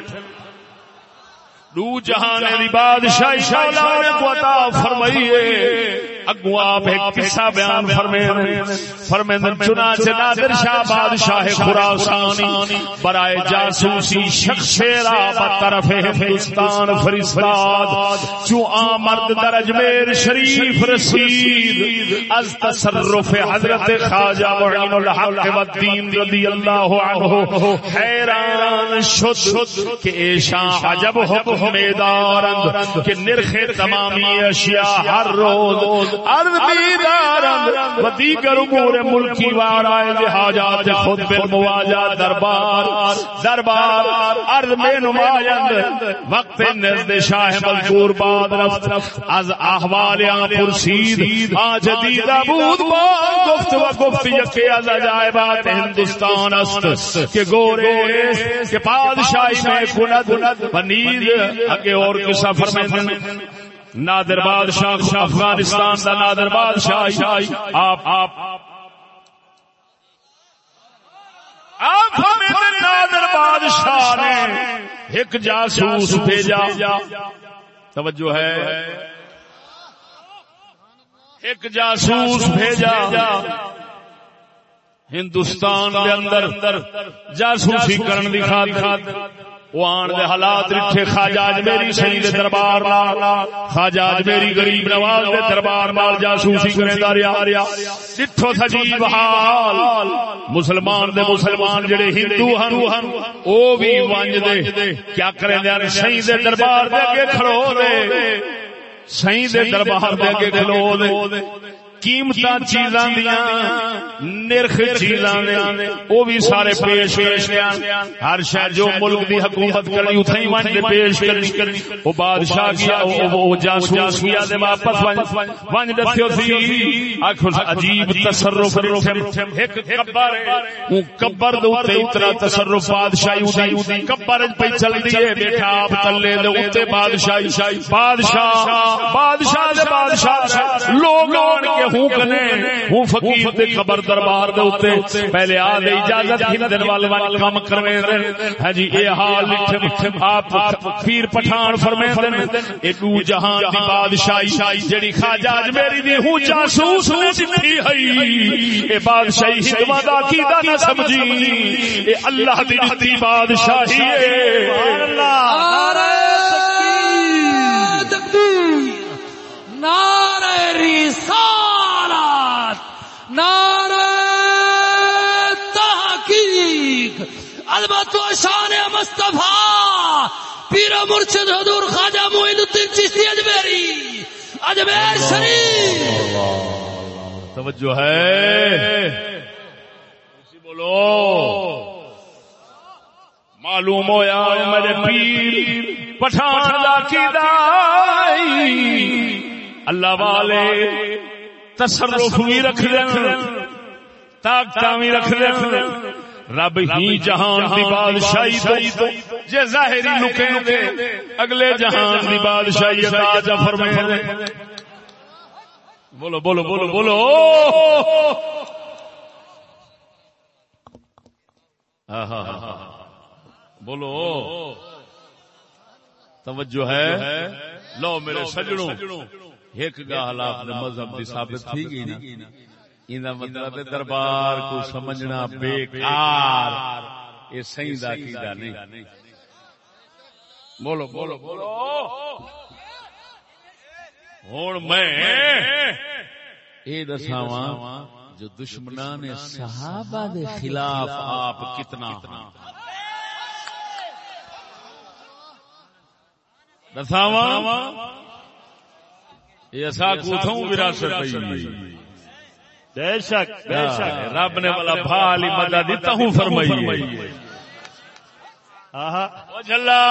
دو جہان دی بادشاہی شاہ کو عطا فرمائیے۔ اگو آپ ایک قصہ بیان فرمیندن فرمیندن چنانچہ نادر شاہ بادشاہ خراسانی، برائے جاسوسی شخص را بطرف ہندوستان فرستاد چو آمرد در اجمیر شریف رسید، از تصرف حضرت خاجہ وعین الحق و الدین رضی اللہ عنہ حیران شد کہ ایشان عجب حکم دارند کہ نرخ تمامی اشیاء ہر روز عربی دارند و دیگر امور ملکی وارائے خود بالمواجہ دربار دربار عرض میں نمائند وقت نزد شاہ مذکور باد رفت از پرسید آج بود گفت و گفت یکی از عجائبات ہندوستان است، کہ گورے، کہ پادشاہی میں کند و نیز اگے اور کے سفر میں نادر بادشاہ افغانستان کا نادر بادشاہ آپ آپ آپ نادر بادشاہ نے ایک جاسوس بھیجا۔ توجہ ہے۔ ایک جاسوس بھیجا۔ ہندوستان کے اندر جاسوسی کرن دی خاطر۔ وہ آن دے حالات رکھے خاجاج میری شہید دربار نال خاجاج میری غریب نواز دے دربار مال جاسوسی کریں دا ریا جتھو سجیب حال، مسلمان دے مسلمان جڑے ہندو ہن، او بھی وانج دے۔ کیا کریں دے شہید دربار دے کے کھڑو دے۔ شہید دربار دے کے کھڑو دے۔ قیمت چیزاں نرخ چیزاں وہ بھی سارے پیش پیش ہر شہر جو ملک دی حکومت کرنی دے پیش کرنی بادشاہ کیا وہ جاسوس کیا دے واپس ون ون دتھیو تھی آکھو عجیب تصرف ایک کبر وہ کبر دے اوتے اتنا تصرف بادشاہی کبر پہ ہے بیٹھا آپ تلے دے اوتے بادشاہی بادشاہ بادشاہ دے بادشاہ لوگ آن کے ہوں فقیر دے خبر دربار دے اوتے پہلے آ دے اجازت ہندن کام کرویں دے۔ ہاں جی اے حال لکھے آپ پیر پٹھان اے دو جہان دی بادشاہی جڑی خواجہ اجمیری دی ہوں جاسوس نے دتی ہئی۔ اے بادشاہی دا کیدا نہ سمجھی۔ اے اللہ دی دتی بادشاہی اے سبحان اللہ۔ نعرہ تکبیر نعرہ رسالت نعرہ تحقیق۔ البت شان مصطفیٰ پیر مرشد حضور خواجہ معین الدین چشتی اجمیری اجمیر شریف۔ توجہ ہے۔ بولو۔ معلوم ہویا میرے پیر پٹھان دا کی دائی۔ اللہ والے تصرف بھی رکھ دیں طاقت بھی رکھ دیں۔ رب ہی جہان دی بادشاہی تو جے ظاہری لکیں دے اگلے جہان دی بادشاہی عطا جا فرمائے۔ دے بولو بولو بولو بولو۔ ہاں ہاں ہاں بولو۔ توجہ ہے۔ لو میرے سجڑوں۔ ایک گاہ حالات نے مذہب کی ثابت تھی گئی نا۔ ایندا مطلب ہے دربار کو سمجھنا بیکار۔ یہ صحیح دا عقیدہ نہیں۔ بولو بولو بولو۔ ہوں میں یہ دساواں جو دشمنان نے صحابہ دے خلاف آپ کتنا دساواں یہ ایسا کوتھوں وراثت بے شک بے شک۔ رب نے والا بھا علی مدد دیتا ہوں فرمائیے آہا۔ او جلا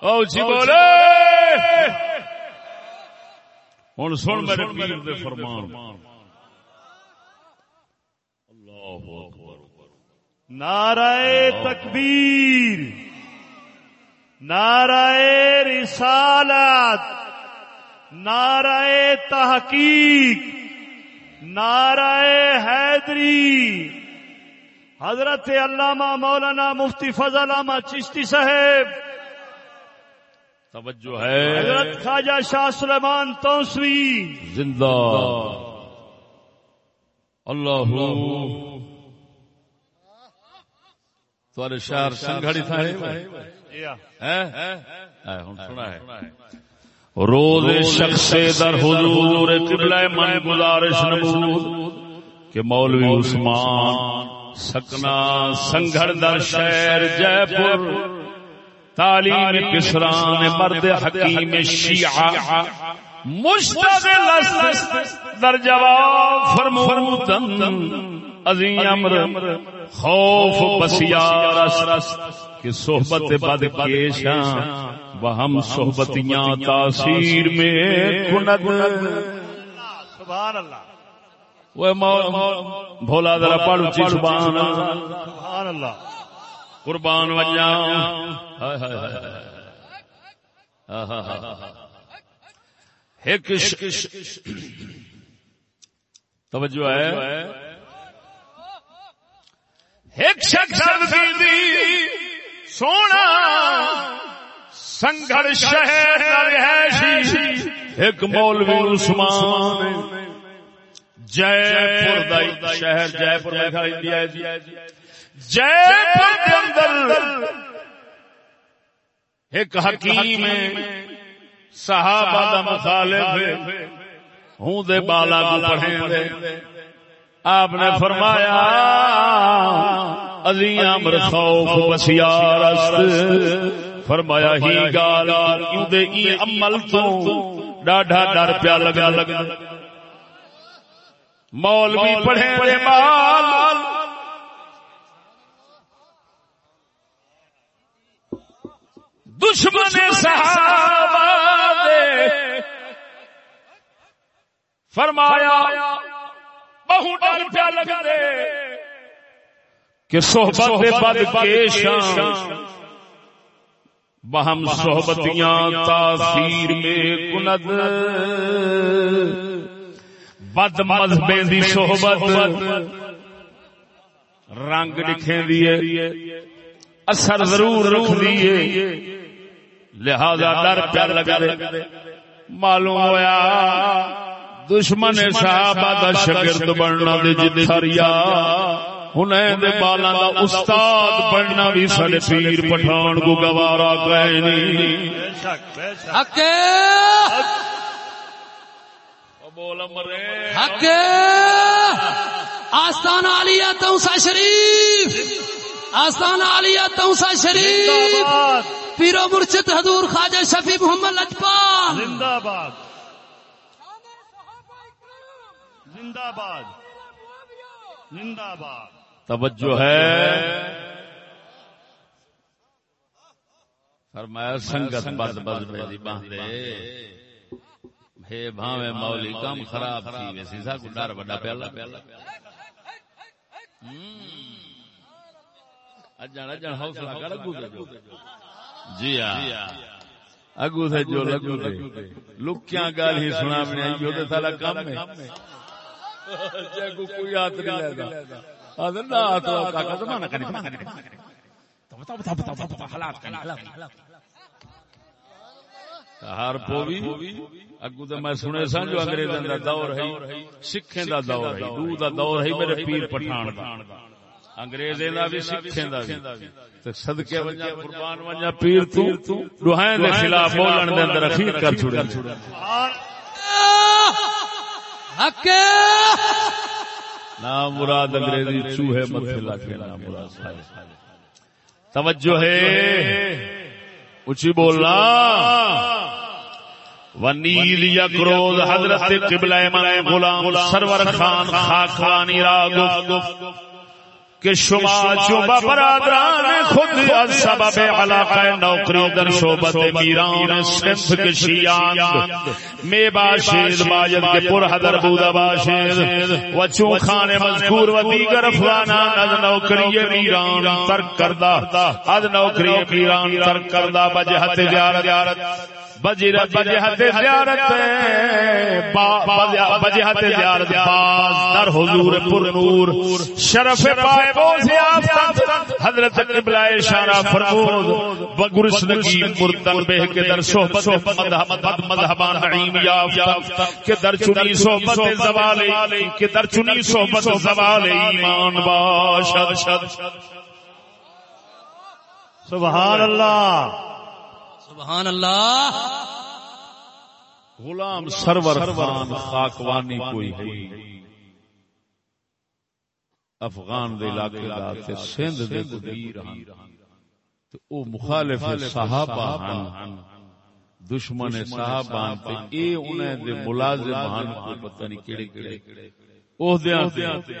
او جی بولے۔ ہوں سن میرے پیر دے فرمان۔ اللہ اکبر۔ نعرہ تکبیر نعرہ رسالت۔ نعرہ تحقیق نعرہ حیدری۔ حضرت علامہ مولانا مفتی فضل علامہ چشتی صاحب۔ توجہ ہے۔ حضرت خواجہ شاہ سلیمان توسوی۔ زندہ۔ اللہ تھوڑے شہر سنگھڑی تھا سنا ہے روز شخص در حضور قبلہ من گزارش نمود کہ مولوی عثمان سکنا سنگھڑ در شہر جے پور تعلیم کسران مرد حکیم شیعہ مشتغل است در جواب فرمودن عظیم امر خوف بسیار است کہ صحبت بد کیشاں و ہم صحبتیاں تاثیر میں کند سبحان اللہ۔ وہ بھولا ذرا پڑھ چی سبحان اللہ سبحان اللہ۔ قربان وجا ہائے ایک توجہ ہے۔ ایک شخص سونا سنگھر شہر رہائشی، ایک مولوی عثمان جے پور شہر جے پور میں کھڑی دیا جے پور کے اندر ایک حکیم صحابہ دا مخالف ہوں دے بالا پڑھیں دے۔ آپ نے فرمایا عظیم خوف بسیار است فرمایا ہی گال کیوں دے ای عمل تو؟ ڈاڈا ڈر پیا لگا لگا مولوی پڑھے دے مال دشمن صحابہ دے۔ فرمایا بہو ڈر پیا لگا دے کہ صحبت بد کیشاں بہم صحبتیاں تاثیر میں کند۔ بد مذہبے دی صحبت۔ رنگ لکھیں دیے اثر ضرور رکھ دیے لہذا ڈر پیا لگا دے معلوم ہوا دشمن صحابہ دا شگرد بننا دے جتھریا۔ ہنیں دے بالا دا استاد بننا بھی سڑے پیر پٹھان کو گوارا کہے نہیں بے شک بے شک حق بول مرے۔ حق آستان علیہ توسا شریف۔ آستان علیہ توسا شریف۔ زندہ باد۔ پیرو مرشد حضور خواجہ شفیع محمد لجپال۔ زندہ باد۔ زندہ باد۔ زندہ باد۔ توجہ ہے۔ فرمایا سنگت بد بد میری باندے ہے بھاوے مولی کم خراب تھی۔ ویسی سا کو ڈر بڑا پیالا پیالا اجن اجن حوصلہ کر اگو دے جو۔ جی ہاں۔ اگو تھے جو لگو دے۔ لکیاں گال ہی سنا آئی ہوتے تھالا کام میں جے کو کوئی ہاتھ نہیں لیتا آدھے نا ہاتھ کاکا تو مانا کرنی مانا کرنی ہر پوی اگو تو میں سنے سن جو انگریزوں کا دور ہے سکھیں دا دور ہے دو دا دور ہے میرے پیر پٹھان دا۔ انگریزیں دا بھی سکھیں دا بھی۔ تے صدقے ونجا قربان ونجا پیر تو دوہائیں دے خلاف بولن دے اندر اخیر کر حق! نام مراد انگریزی چوہے متھے لگے نام مراد توجہ ہے۔ اچھی بولنا۔ ونیل یا یکروز حضرت قبلہ من غلام سرور خان خاکانی را گفت کہ شما چوبا برادران خود از سبب علاقہ نوکری در شعبت میران سنف کشیان میں باشید باید کے پر حضر بودا باشید۔ و چوخان مذکور و دیگر افغانان از نوکری میران ترک کردہ۔ از نوکری میران ترک کردہ بجہت زیارت۔ بجرت بجہت زیارت بجہت زیارت باز در حضور پر نور۔ شرف پائے آفتن حضرت قبلہ اشارہ فرمود مردن کے در صحبت مد مذہبان نعیم یافتن کہ در چنی صحبت زوال کہ در چنی صحبت زوال ایمان باشد۔ سبحان اللہ۔ سبحان اللہ۔ غلام سرور خان خاکوانی کوئی ہے۔ افغان دے علاقے دا تے سندھ دے گدیر ہن۔ تے او مخالف صحابہ ہن۔ دشمن صحابہ ہن۔ تے اے انہیں دے ملازم ہن۔ کو پتہ نہیں کیڑے کیڑے۔ عہدیاں تے۔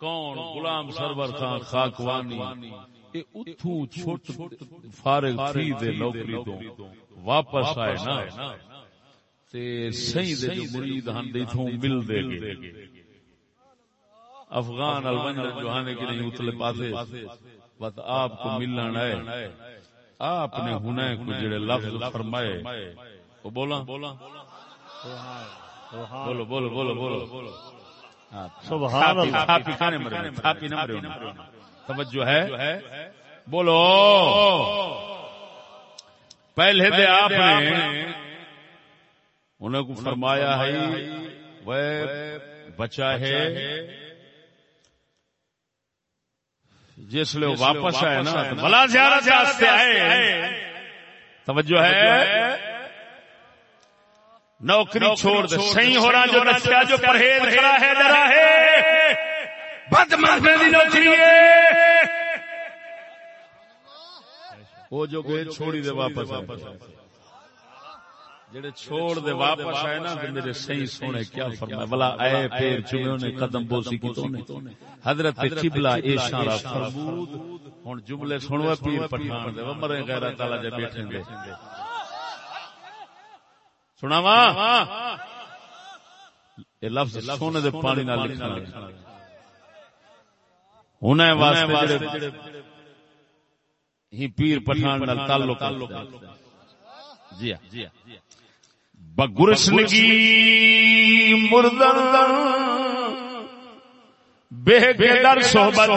کون؟ غلام سرور خان خاکوانی۔ اے اتھوں چھوٹ فارغ تھی دے نوکری تو واپس آئے نا۔ تے صحیح دے جو مرید ہن دے تھوں مل دے گے۔ افغان البنجر جو نہیں اتلے پاسے۔ بس آپ کو ملنا ہے آپ نے ہونے کو جڑے لفظ فرمائے۔ وہ بولا بولو بولو بولو بولو۔ سبحان اللہ۔ تھاپی کھانے مرے تھاپی نہ مرے توجہ ہے۔ بولو۔ پہلے دے آپ نے انہیں کو فرمایا ہے وہ بچا ہے۔ جس لیے واپس آئے نا بلا زیارت واسطے آئے۔ توجہ ہے۔ نوکری چھوڑ دے صحیح ہو رہا جو نچیا جو پرہیز کرا ہے ڈرا ہے۔ بد مذہبی دی نوکری ہے۔ وہ جو گئے چھوڑی دے واپس آئے جڑے چھوڑ دے واپس آئے نا کہ میرے صحیح سونے کیا فرمایا بلا اے پیر چومے نے قدم بوسی کی تو نے۔ حضرت قبلہ اشارہ فرمود، ہن جملے سنو پیر پٹھان دے۔ مرے غیرت تعالی جے بیٹھے دے سناوا یہ لفظ سونے دے پانی نال لکھنا انہیں واسطے جڑے ہی پیر پٹھان نال تعلق جی جی بگرسنگی مردن بے در صحبت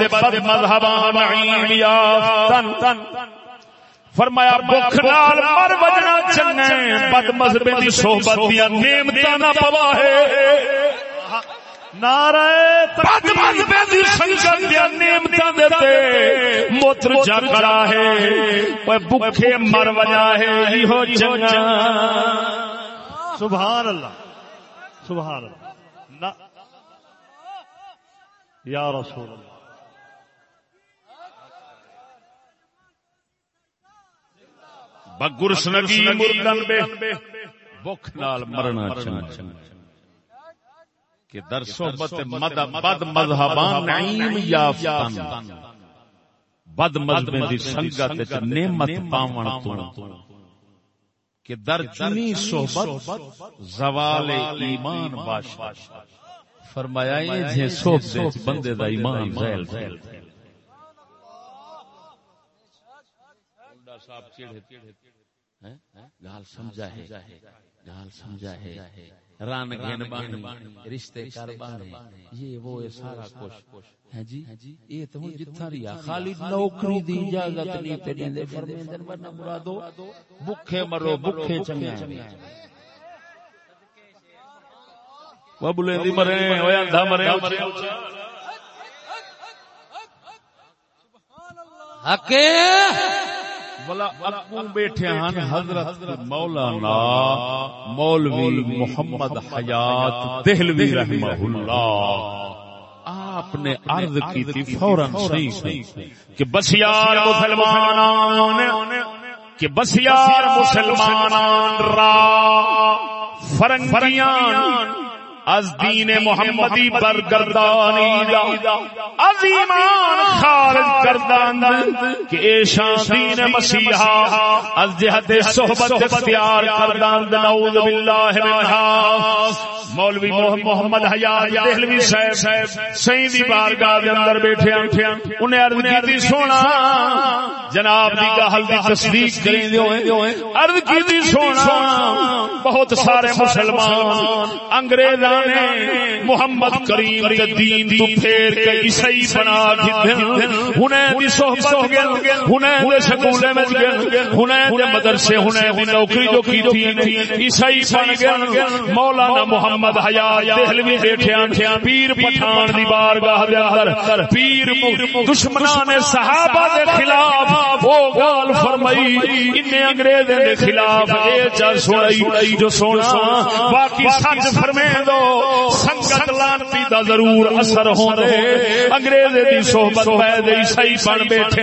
مذہبان یافتن۔ فرمایا بخ نال مر وجنا چنے بد مذہب دی صحبت دیا نعمتاں نہ پوا موتر جا کرا ہے مر وجا ہے سبحان اللہ سبحان اللہ۔ یا رسول اللہ۔ بگرسنگی مردن بے۔ بخ نال مرنا چنگا۔ کہ در صحبت مد بد مذہبان نعیم یافتن. بد مذہب دی سنگت وچ نعمت پاون تو کہ در چنی صحبت زوال ایمان باش فرمایا یہ جے صحبت بندے دا ایمان زیل زیل صاحب چڑھے گال سمجھا ہے۔ گال سمجھا ہے ران گھن بانی رشتے کر بانی یہ وہ ہے سارا کچھ۔ ہے جی؟ یہ تو جتھا ریا خالی نوکری دی اجازت نہیں تے دیندے فرمیندن ورنہ مرادو بھکھے مرو بھکھے چنگے۔ وہ بلے دی مرے اوے اندھا مرے حق بلا اکو بیٹھے ہن حضرت مولانا مولوی محمد حیات دہلوی رحمہ اللہ۔ آپ نے عرض کی تھی فوراً صحیح کہ بس یار مسلمان کہ بس یار مسلمان را فرنگیان از دین محمدی برگردانی از ایمان خارج کردند کہ ایشان دین مسیحا از جہت صحبت اختیار کردند نعوذ باللہ منہا مولوی محمد حیات دہلوی صاحب سیدی بارگاہ دے اندر بیٹھے ہیں۔ انہیں عرض کی تھی سونا۔ جناب دی گاہل دی تصدیق کریں دے عرض کی تھی سونا۔ بہت سارے مسلمان۔ انگریزاں نے محمد کریم کے دین تو پھیر کے عیسائی بنا دیتے انہیں دی صحبت گل انہیں دے سکولے میں گل انہیں دے مدرسے انہیں دی نوکری جو کی تھی عیسائی بن گل، مولانا محمد حیا دہلوی بیٹھے ہیں پیر پٹھان دی بارگاہ دے اندر۔ پیر دشمنان صحابہ دے خلاف وہ گال فرمائی، انہیں انگریز دے خلاف اے چا سنائی جو سونا، باقی سچ فرمے دو۔ سنگت لانتی دا ضرور اثر ہوندے۔ انگریز دی صحبت میں دے عیسائی بن بیٹھے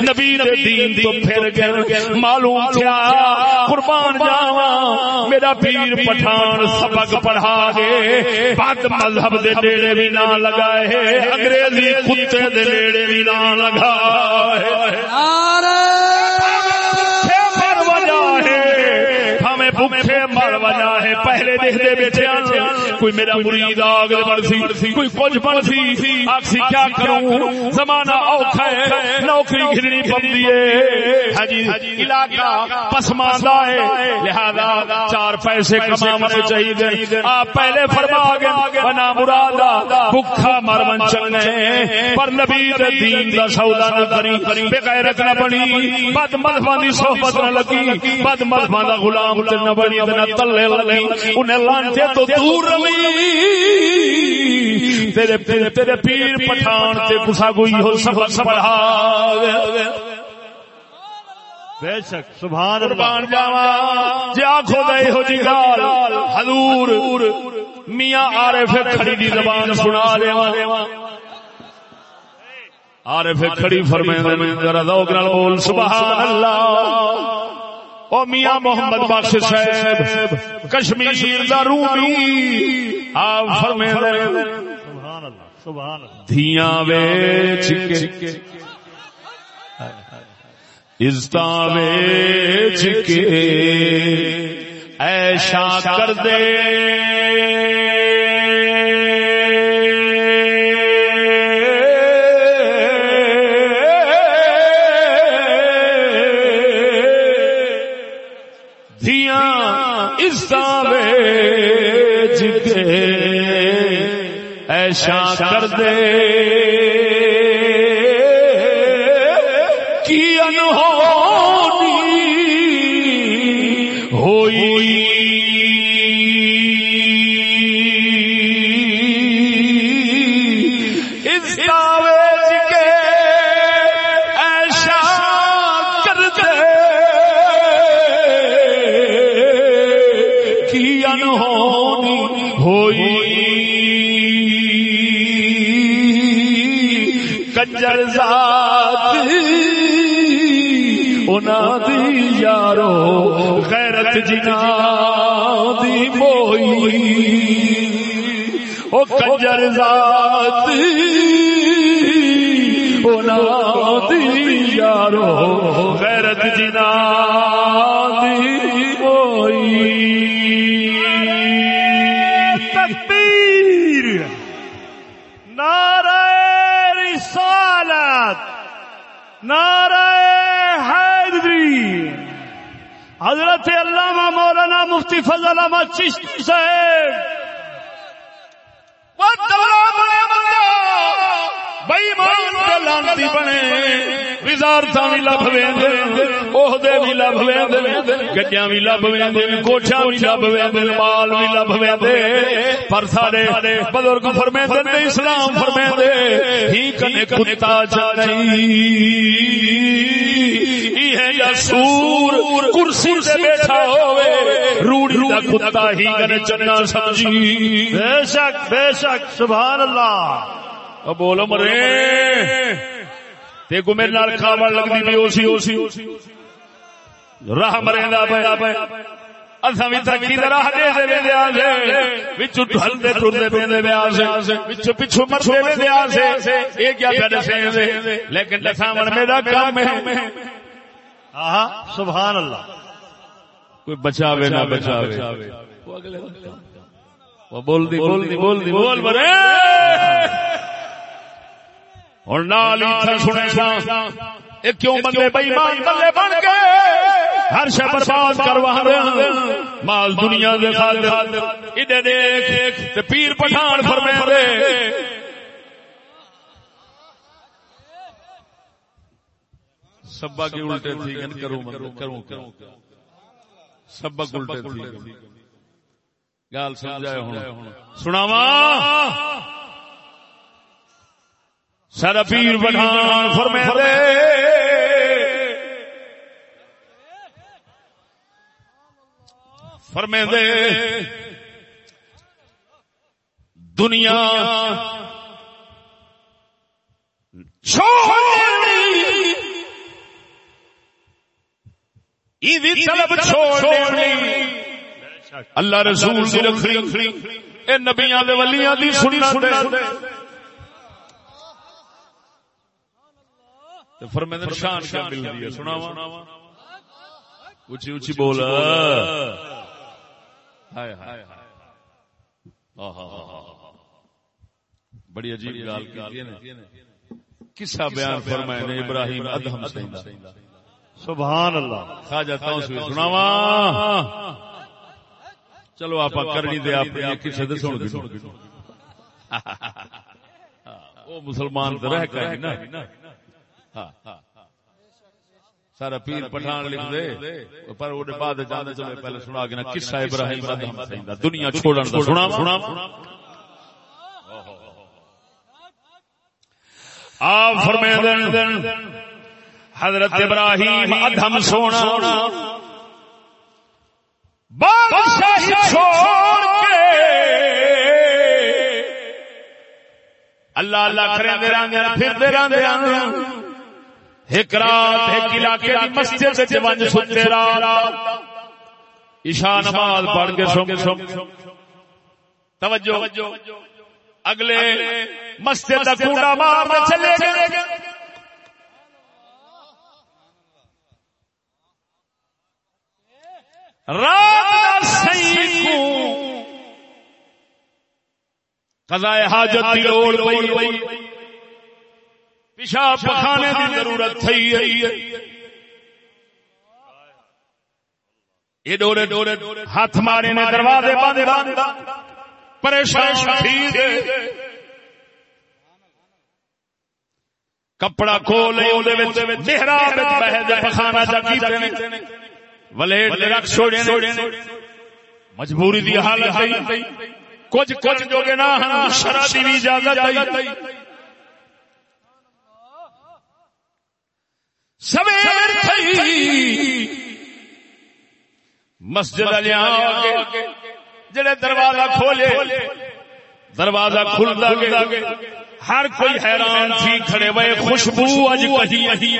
نبی دے دین تو پھر گئے معلوم کیا۔ قربان جاواں۔ میرا پیر پٹھان سبق پڑھا گے بد مذہب دے نیڑے بھی نہ لگائے۔ انگریزی کتے دے نیڑے بھی نہ لگائے۔ بھوکے مر وجہ ہے۔ پہلے دیکھتے کوئی میرا مرید آگ بڑھ کوئی کچھ بڑھ سی آخسی کیا کروں؟ زمانہ اوکھا ہے نوکری گھرنی پڑتی ہے۔ حجی علاقہ پسماندہ ہے۔ لہذا چار پیسے کمانے چاہیے۔ آپ پہلے فرما گے بنا مرادا بھوکا مر من چلنے پر نبی دین کا سودا نہ کری بے غیرت نہ بنی۔ بد مذہبانی صحبت نہ لگی۔ بد مذہبان غلام نہ بنی نہ تلے لگی۔ انہیں لانتے تو دور روی تیرے تیرے تیرے پیر پٹھان تے گسا گوئی ہو سبق پڑھا بے شک سبحان قربان جے آکھو دے ہو جی گال حضور میاں عارف کھڑی دی زبان سنا دیواں عارف کھڑی فرمائے ذرا ذوق نال بول سبحان اللہ۔ او میاں محمد بخش صاحب کشمیر دا رومی آپ فرمے سبحان اللہ سبحان اللہ دھیاں ویچ کے عزتا ویچ کے ایشا کر دے۔ ایشا کر دے۔ جنا دی موئی او کنجر ذات اونا دی یارو غیرت جنا مفتی فضل احمد چشتی صاحب وہ دورہ بنے بندہ بئی مان کے لانتی بنے وزارت بھی لب ویندے عہدے بھی لب ویندے گڈیاں بھی لب ویندے کوٹھیاں بھی لب ویندے مال بھی لب ویندے۔ پر سارے بزرگ فرمیندے نے اسلام فرمیندے ہی کنے کتا چاہیے ہے یا سور کرسی بیٹھا ہوئے روڑی دا کتا ہی کنے چنا سمجھی۔ بے شک بے شک سبحان اللہ۔ بولو مرے۔ تے کو میرے نال لگدی اوسی اوسی راہ مریندا پیا۔ اساں وی ترقی دا راہ دے دے ویندے آسے وچ ڈھلدے ٹردے پیندے وے آسے وچ پچھو مرتے ویندے آسے اے کیا پیا دسے لیکن دساون میرا کام ہے۔ آہا سبحان اللہ کوئی بچاوے نہ بچاوے۔ وہ اگلے وہ بول دی بول دی بول دی بول مرے ہوں نال سنے سا۔ کیوں بندے مان بندے بن کے ہر برباد کروا رہے مال دنیا دے خاطر۔ ادھر دیکھ تے پیر پٹھان فرمے دے سبا کے الٹے تھی کروں کروں کروں سبق الٹے تھی۔ گال سمجھائے ہوں۔ سناوا سر پیر بٹھان فرمے دے۔ فرمے دے۔ دنیا طلب چھوڑ اللہ رسول دی رکھڑی اے نبیاں دے ولیاں دی سنت فرمے شان کیا مل رہی ہے سنا اچھی اچھی بول۔ بڑی عجیب گال کی قصہ بیان فرمائے نے؟ ابراہیم ادہم سبحان اللہ خواجہ توسوی سناوا چلو آپ کرنی دے آپ نے کسی دے سن دی *laughs* وہ مسلمان تو رہ کر نا۔ سارا پیر پٹھان لکھ دے پر بعد جانے چلے پہلے سنا کے نا قصہ ابراہیم ادم دنیا چھوڑن دا سنا۔ سنا۔ آپ فرمائے دن حضرت ابراہیم ادم سونا۔ چھوڑ کے اللہ اللہ کریں دے راندے پھر دے راندے ایک رات، ایک علاقے کی مسجد سے ونج ستے رات۔ عشاء نماز پڑھ کے سو سو توجہ۔ اگلے مسجد کا کوڑا مار چلے گئے رات سی قضاء حاجت کی لوڑ پئی۔ پیشاب پخانے کی ضرورت تھی یہ ڈورے ڈورے ہاتھ مارے نے دروازے باندھے پریشان کپڑا کھول محراب پخانا جا کی ولیٹ رکھ چھوڑے مجبوری دی حالت کچھ کچھ جو شرابی بھی اجازت سویر تھی مسجد جڑے دروازہ کھولے، دروازہ کھلتا گیا ہر کوئی حیران تھی، کھڑے ہوئے، خوشبو اج کہیں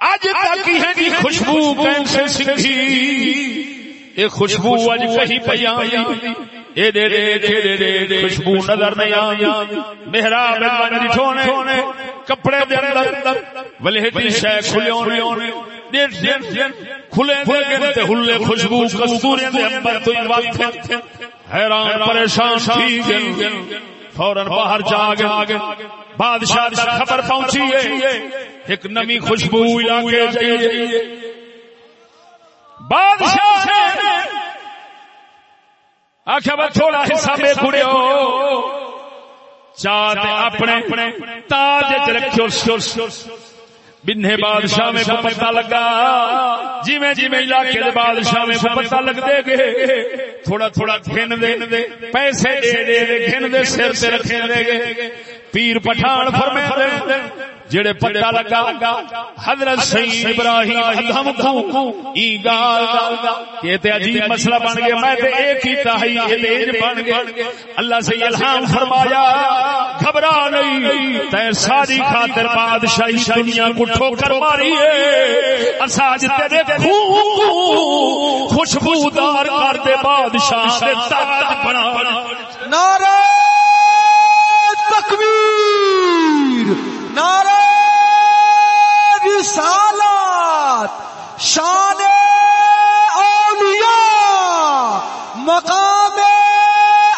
اج تک ہی خوشبو کیسے سکھی یہ خوشبو اج کہیں پہ خوشبو نظر نہیں آئی محراب چھونے۔ کپڑے دے اندر ولیٹی شے کھلے کھلے دے تے ہلے خوشبو کستورے دے انبر تو وقت حیران پریشان تھی فوراً باہر جا گیا بادشاہ تک خبر پہنچی ہے۔ ایک نمی خوشبو علاقے جائیے۔ بادشاہ آخیا تھوڑا حصہ میں کڑے ہو چاہ اپنے تاج رکھو بنے بادشاہ میں کو پتہ لگا۔ جی میں جی میں علاقے دے بادشاہ میں کو پتہ لگ دے گے۔ تھوڑا تھوڑا گھن دے۔ پیسے دے دے گھن دے سر سے رکھے دے گے۔ پیر پٹھان فرمائے دے جڑے پتہ لگا حضرت سید ابراہیم ادھم کو ای گال کہ تے عجیب مسئلہ بن گیا میں تے ایک کیتا ہے یہ تیج بن گیا۔ اللہ سے الہام فرمایا گھبرا نہیں تے ساری خاطر بادشاہی دنیا کو ٹھوکر ماری ہے۔ اساج تیرے خون خوشبودار کر دے بادشاہ دے تاج بنا۔ نعرہ تکبیر نعرہ رسالات شان اولیاء مقام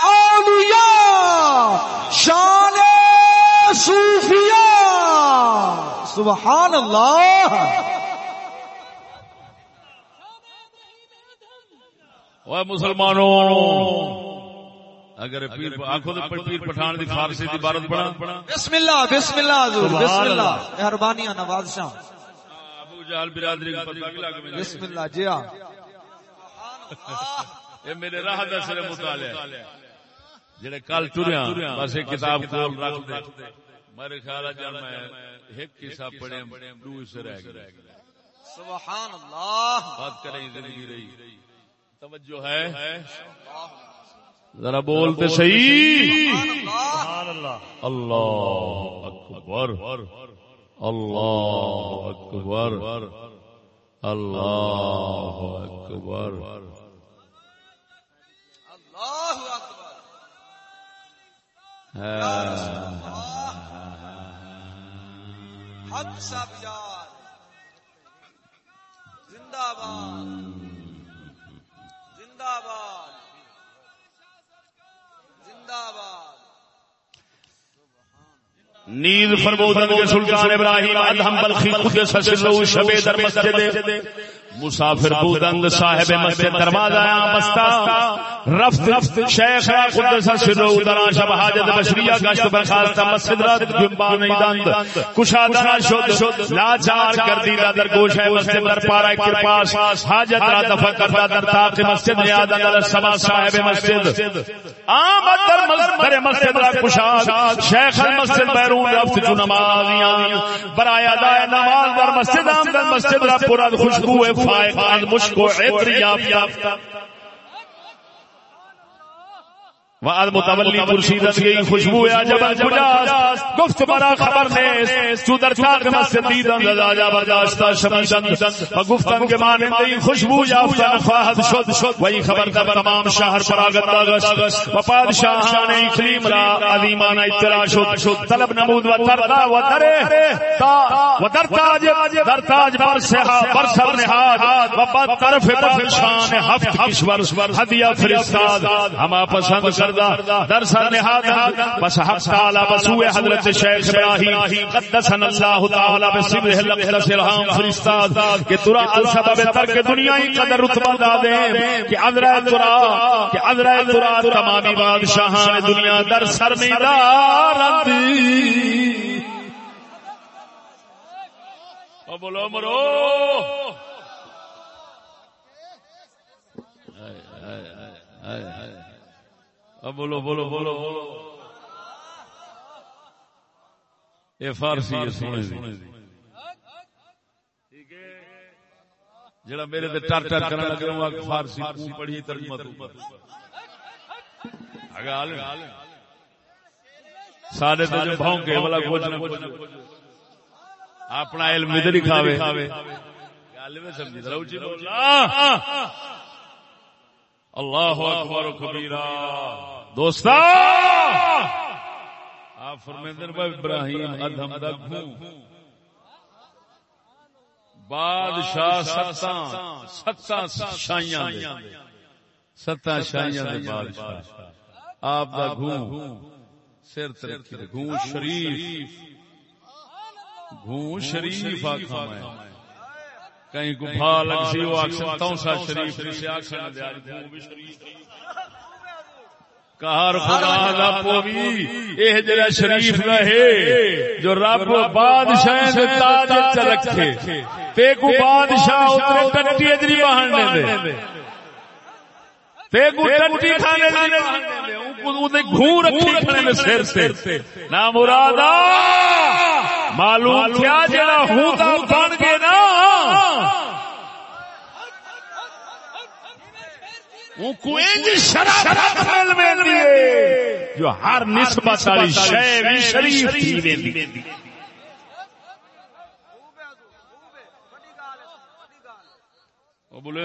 اولیاء شان صوفیاء۔ سبحان اللہ۔ مسلمانوں اگر پیر آنکھوں دے پر پیر پٹھان دی فارسی دی عبارت پڑھا بسم اللہ بسم اللہ حضور بسم اللہ۔ مہربانیاں نواز شاہ ابو جہل برادری کا پتہ بھی لگ بسم اللہ جی ہاں۔ یہ میرے راہ دا سر مطالعہ جڑے کل ٹریاں بس ایک کتاب کھول رکھ دے۔ میرے خیال ہے جب میں ایک قصہ پڑھے دو رہ گئے۔ سبحان اللہ۔ بات کریں زندگی رہی۔ توجہ ہے۔ ذرا بولتے صحیح۔ سبحان اللہ اللہ اکبر۔ اللہ اکبر۔ اللہ اکبر۔ باد زندہ باد۔ زندہ باد۔ نیز فرمودن کے سلطان ابراہیم ادھم بلخی قدس سرو شبے در مسجد مسافر بودند صاحب مسجد دروازہ آیا بستا رفت رفت شیخ قدس سرو درا شب حاجت بشریہ گشت برخاست مسجد را جنبا نیدند کشادنا شد، لاچار کردیدہ در گوش ہے مسجد در پارا کرپاس حاجت را دفع کرتا در تاق مسجد نیادند در سما صاحب مسجد۔ آمد در مسجد مسجد را کشاد شیخ المسجد بیرون رفت چو نمازیاں۔ برای ادائے نماز در مسجد آمد مسجد را پرد خوشبو ہے۔ فائق از مشک و عطر یافتہ و از متولی مرشیدت گئی خوشبو عجب کجاست گفت برا خبر نیست تو در تاق مسجد دیدن رجا برداشتا شمیدن و گفتن که مانند این خوشبو یافتا نخواهد شد. و این خبر در تمام شهر پر آگت آگست و پادشاهان اقلیم را عظیمان اطلاع شد. طلب نمود و تردا و دره و در تاج در تاج بر سها بر سر نهاد و بعد طرف پادشاهان هفت کشور. هدیه فرستاد. ہما پسند کردہ در سر نهاد بس حق تعالی بسوء حضرت شیخ ابراہیم قدسن اللہ تعالی بسبح الاقدس الہام فرستاد، کہ ترا سبب ترک دنیا ہی قدر رتبہ دا دے، کہ عذرا ترا، کہ عذرا ترا تمامی بادشاہان دنیا در سر میں دارند او بولو مرو۔ اب بولو بولو بولو۔ بولو یہ فارسی ہے سونے دی۔ جڑا میرے تے ٹر ٹر کرن لگا وہ فارسی کو پڑھی ترجمہ تو تے جو بھونکے والا کچھ نہ کچھ۔ اپنا علم ادھر ہی کھاوے۔ گل میں سمجھی ذرا اونچی بولا اللہ اکبر و کبیرہ۔ دوستا آپ فرمیندر بھائی ابراہیم ادھم بادشاہ ستاں ستاں شائیاں ستاں شائیاں دے بادشاہ۔ آپ دا سر گوں شریف۔ گوں شریف میں۔ کہیں کو بھا لگ سی، وہ آخر شریف۔ سے بھی شریف۔ کار خدا دا پوی اے جڑا شریف رہے جو رب بادشاہ دے تاج تے رکھے۔ تے کو بادشاہ اترے ٹٹی بہن دے۔ تے کو ٹٹی کھانے دے۔ او دے۔ گھوں رکھی کھڑے نے سر سے نا مرادا معلوم کیا جڑا ہوں دا جو ہر نسبت والی شے بھی شریف تھی ویندی او بولے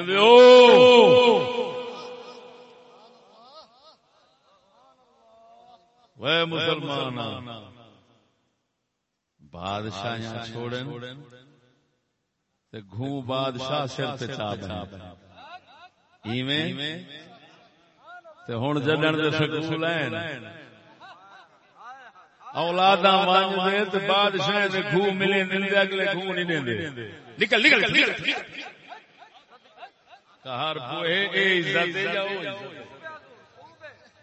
وہ مسلمان بادشاہ چھوڑن تے گھوں بادشاہ سر تے چا بنا ہوں جڈن دے سکول دے تو بادشاہ دے گھو ملے دے اگلے گھو نہیں دے نکل نکل نکل کہار پوئے اے عزت دے جاؤ۔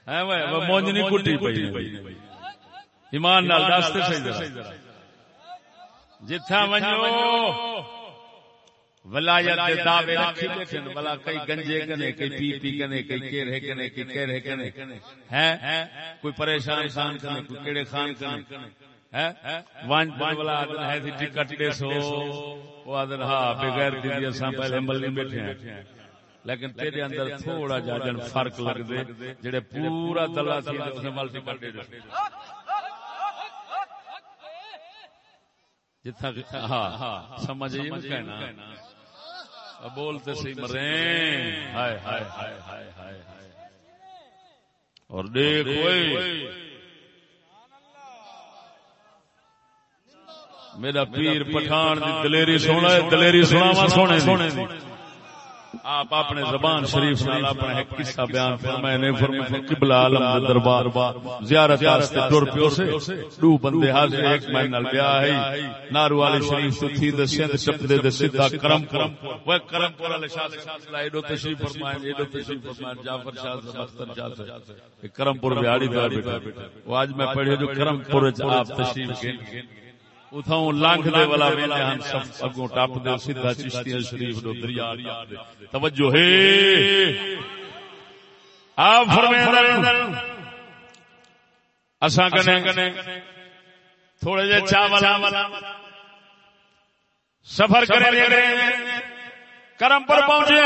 ہے وہ مونج نہیں کٹی پئی۔ ایمان نال دستے صحیح ذرا جتھا ونجو ولایت دے دعوے رکھی بیٹھن بلا کئی گنجے کنے کئی پی پی کنے کئی کیرے کنے کئی کیرے کنے۔ ہیں؟ کوئی پریشان خان کنے کوئی کیڑے خان کنے۔ ہے وان بلا آدن ہے تھی ٹکٹ دے سو۔ وہ آدن ہاں بغیر دیدی اساں پہلے ملنے بیٹھے ہیں۔ لیکن تیرے اندر تھوڑا جا جن فرق لگ دے جڑے پورا دلہ تھی اسے مل ٹکٹ دے دے جتھا ہاں سمجھ یہ کہنا بولتے سی مرے۔ ہائے ہائے ہائے ہائے ہائے اور دیکھ میرا پیر پٹھان دی دلیری سونا دلیری سنا سونے سونے آپ اپنے زبان شریف نال اپنا ایک قصہ بیان فرمائے نے فرمائے قبلہ عالم دے دربار زیارت واسطے ٹر پیو سے دو بندے حاضر ایک مہینے نال بیاہ ہے نارو والی شریف تو تھی دے سندھ چپ دے دے سیدھا کرم کرم وہ کرم پور والے شاہ سے ایڈو تشریف فرمائے ایڈو تشریف فرمائے جعفر شاہ مستر جا سے کرم پور بیاڑی بیٹا وہ آج میں پڑھے جو کرم پور آپ تشریف گئے۔ اتھاؤں لانگ دے والا ویلے ہم سب اگوں ٹاپ دے سیدھا چشتی شریف دو دریا توجہ ہے آپ فرمائیں اساں کنے تھوڑے جے چاول سفر کرم پر پہنچے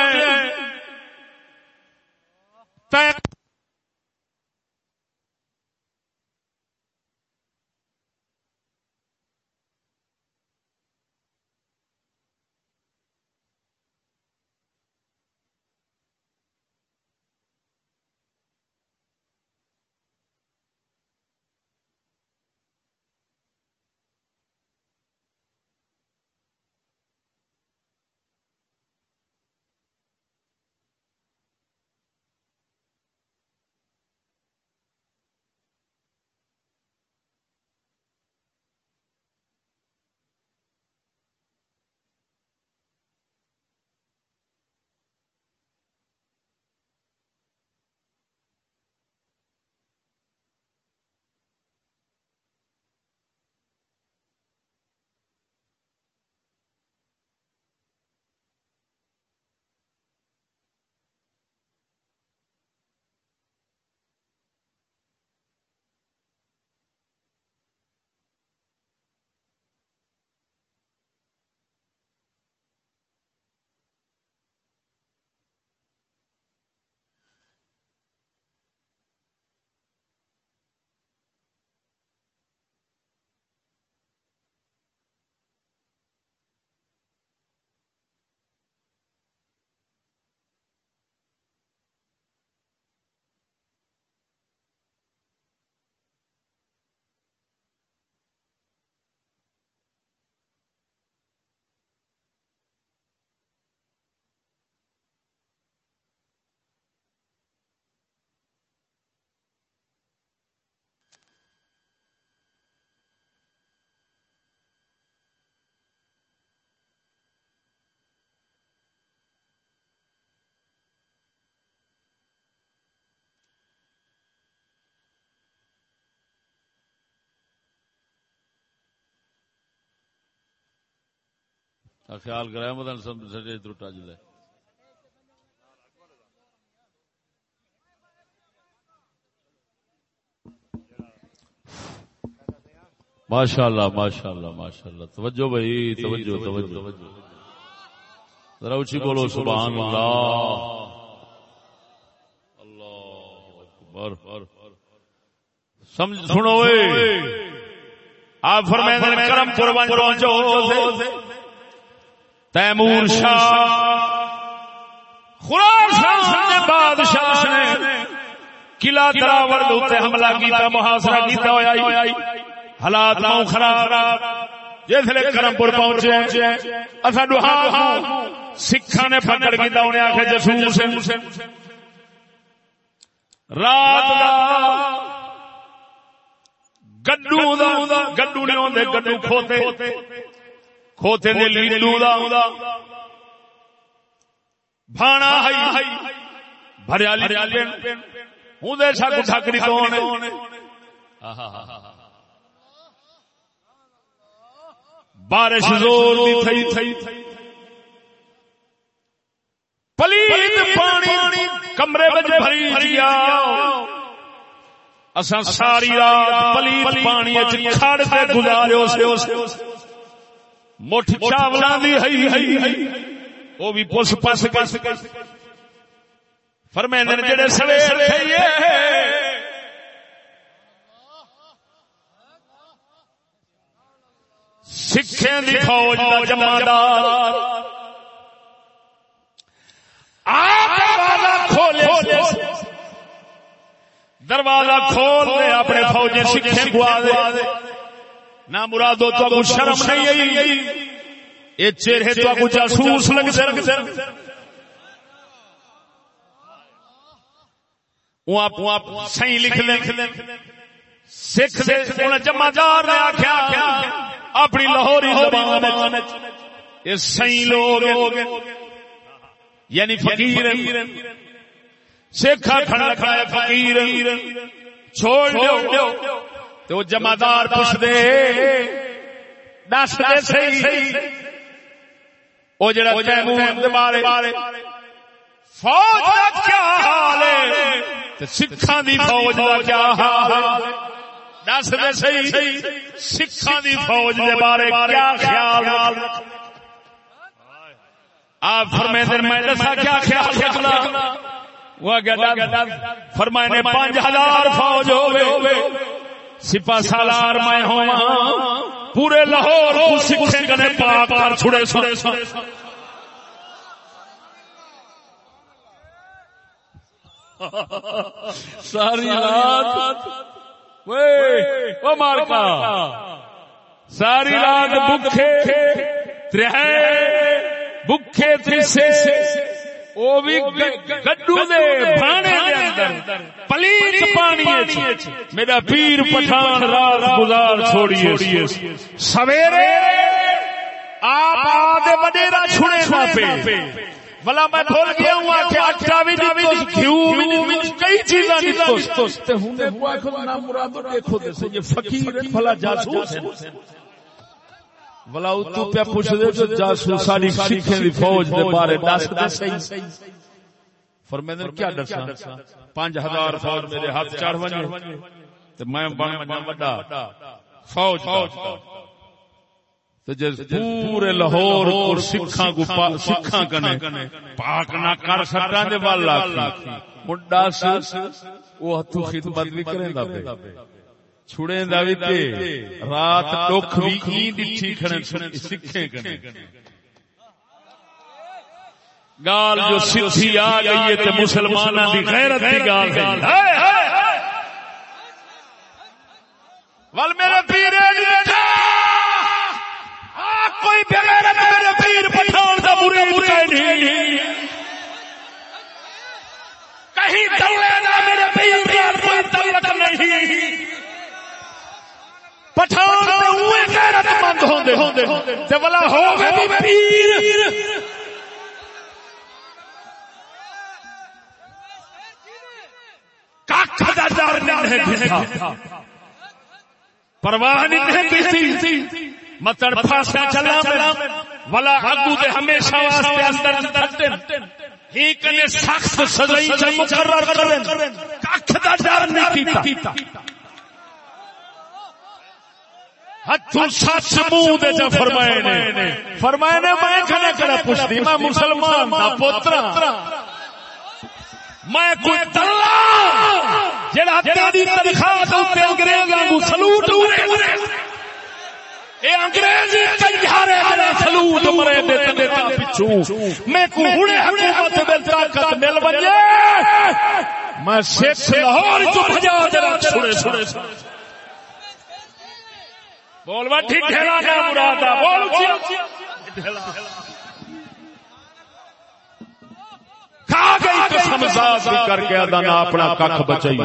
خیال کرایا مدن سجے ترٹا جلے ماشاء اللہ ماشاء اللہ ماشاء اللہ توجہ بھائی، توجہ توجہ۔ ذرا اچھی بولو، سبحان اللہ۔ اللہ اکبر سمجھ، سنو آپ فرمائیں کرم قربان پہنچو تیمور شاہ۔ خراسان بادشاہ نے قلعہ تراور حملہ کیتا محاصرہ کیتا ہویا حالات ماں خراب۔ جسے کرم پور پہنچے اصا ڈہا سکھا نے پکڑ کیا انہیں جسوس رات گڈو گڈو نہیں آدھے گڈو کھوتے۔ کھوتے دے لیڈو دا بھانا ہائی بھریا لیا ہوں دے ٹھکری بارش زور دی تھئی۔ تھئی۔ پلیت پانی کمرے وچ بھری اساں ساری رات پلیت پانی وچ کھڑ کے گزارو سے مٹھ چاولاں دی ہئی ہئی او بھی پس پس کے۔ فرمیندے جڑے سویر تھئیے سکھیں دی فوج دا جمادار۔ کھولے دروازہ کھول دے اپنے فوجی سکھیں گوا دے۔ نہ مرادو تو کو شرم نہیں آئی۔ یہ چہرے تو کو جاسوس لگ سر وہ آپ لکھ لیں۔ سکھ دے جمادار نے آخیا اپنی لاہوری زبان یہ لوگ یعنی فقیر سکھا کھڑا کھڑا فقیر۔ چھوڑ دو تو جمادار پوچھ دے دس دے سی وہ جڑا تیمور بارے فوج کا کیا حال ہے؟ سکھا دی فوج کا کیا حال ہے؟ دس دے سی سکھا دی فوج دے بارے کیا خیال آپ فرمے دن میں دسا کیا خیال رکھنا؟ وہ فرمائے نے پانچ ہزار فوج ہوئے سپا سالار میں ہوا پورے لاہور کو سکھے گنے پاک کر چھڑے ساری رات۔ وہ مارکا ساری رات بکھے۔ بکھے ترسے۔ وہ بھی گڈو دے بھانے دے اندر۔ پلیت پانی میرا پیر پٹھان رات گزار چھوڑیے۔ سویرے آپ آدھے وڈیرا پہ بلا میں بھول گیا ہوں کہ اٹھا بھی نہیں تو گھیو بھی نہیں کئی چیزاں نہیں تو تے ہوں نے کو نہ مرادو دیکھو دے سے یہ فقیر بھلا جاسوس ہے بلا تو پہ پوچھ دے جو جاسوس ساری سکھیں دی فوج دے بارے دس دے صحیح فرمیندے کیا دسا پانچ ہزار فوج میرے ہاتھ چڑھ ونجے جی۔ تے میں بن بڑا فوج فوج پورے لاہور اور سکھاں کو سکھاں کنے۔ پاک نہ کر سکتا دے والا۔ منڈا س وہ ہتھو خدمت بھی کرے دا پہ چھڑے دا بھی تے رات دکھ بھی ای دٹھی کھڑے سکھے کنے گال جو سکھی آ گئی ہے تے مسلماناں دی غیرت دی گال ہے ول میرے پیرے دی کوئی بغیر میرے پیر پٹھان کا برے برے نہیں کہیں دلے نہ میرے پیر پیر کوئی تلک نہیں پٹھان تے اوے غیرت مند ہوندے ہوندے تے ہوے بھی پیر۔ کاکھ دا ڈر نہیں پرواہ نہیں کسی متن پھاسا چلا ولا اگو ہمیشہ واسطے اندر اندر ہی کنے سخت سزائی چ مقرر کرن۔ ککھ دا ڈر نہیں کیتا۔ ہتھوں سچ منہ دے چ فرمائے نے۔ فرمائے نے۔ میں کھڑا کڑا پوچھدی میں مسلمان دا پوترا میں کوئی دلہ جڑا تیری تنخواہ تے انگریزاں کو سلوٹ ہوئے۔ اے انگریزی کنجارے جڑا سلوٹ مرے دے تے پچھو میں کو ہنے حکومت دے طاقت مل ونجے میں سکھ لاہور تو بھجا جڑا چھڑے چھڑے بول ٹھیک نہ مرادا بول کھا گئی قسم ذات کر کے ادا نہ اپنا ککھ بچائی۔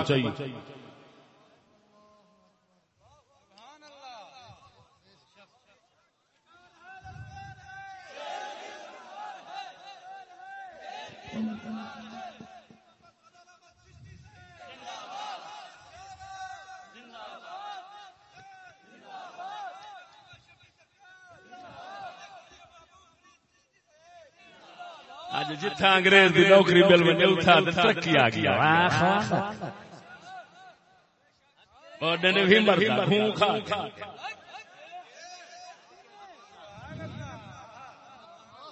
اج جتھا انگریز دی نوکری مل ونجے اتھا ترقی آ گئی ڈنے بھی مردا کھا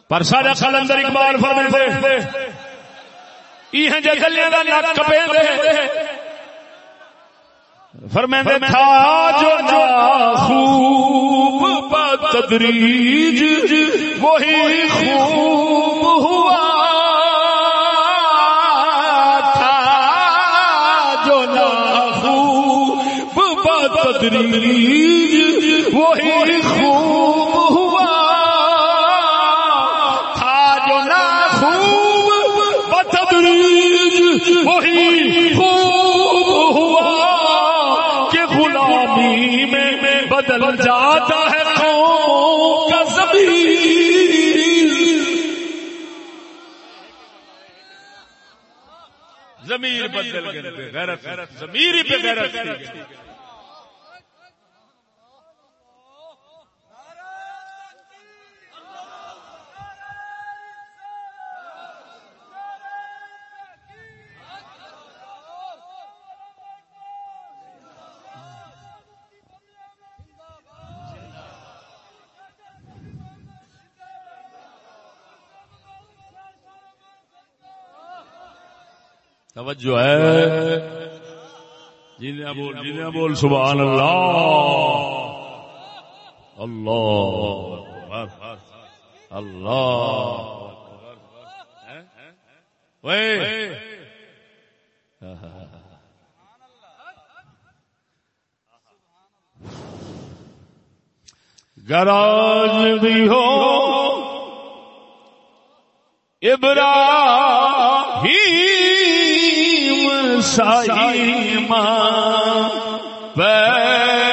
پر ساڈا کلندر اقبال فرماتے دے یہ جے گلیاں دا نک فرماندے تھا جو خوب تدریج وہی خوب ہوا۔ خوب تدریج وہی خوب ہوا۔ تھا جو نا خوب تدریج وہی خوب ہوا۔ کہ غلامی میں بدل جاتا ہے قوم کا زمین۔ زمیر بدل گئے۔ غیرت، زمیر ہی پہ غیرت توجہ ہے۔ جنہیں بول جنہیں بول سبحان اللہ۔ اللہ اللہ گراج بھی ہو۔ ابراہیم سائیما پیدا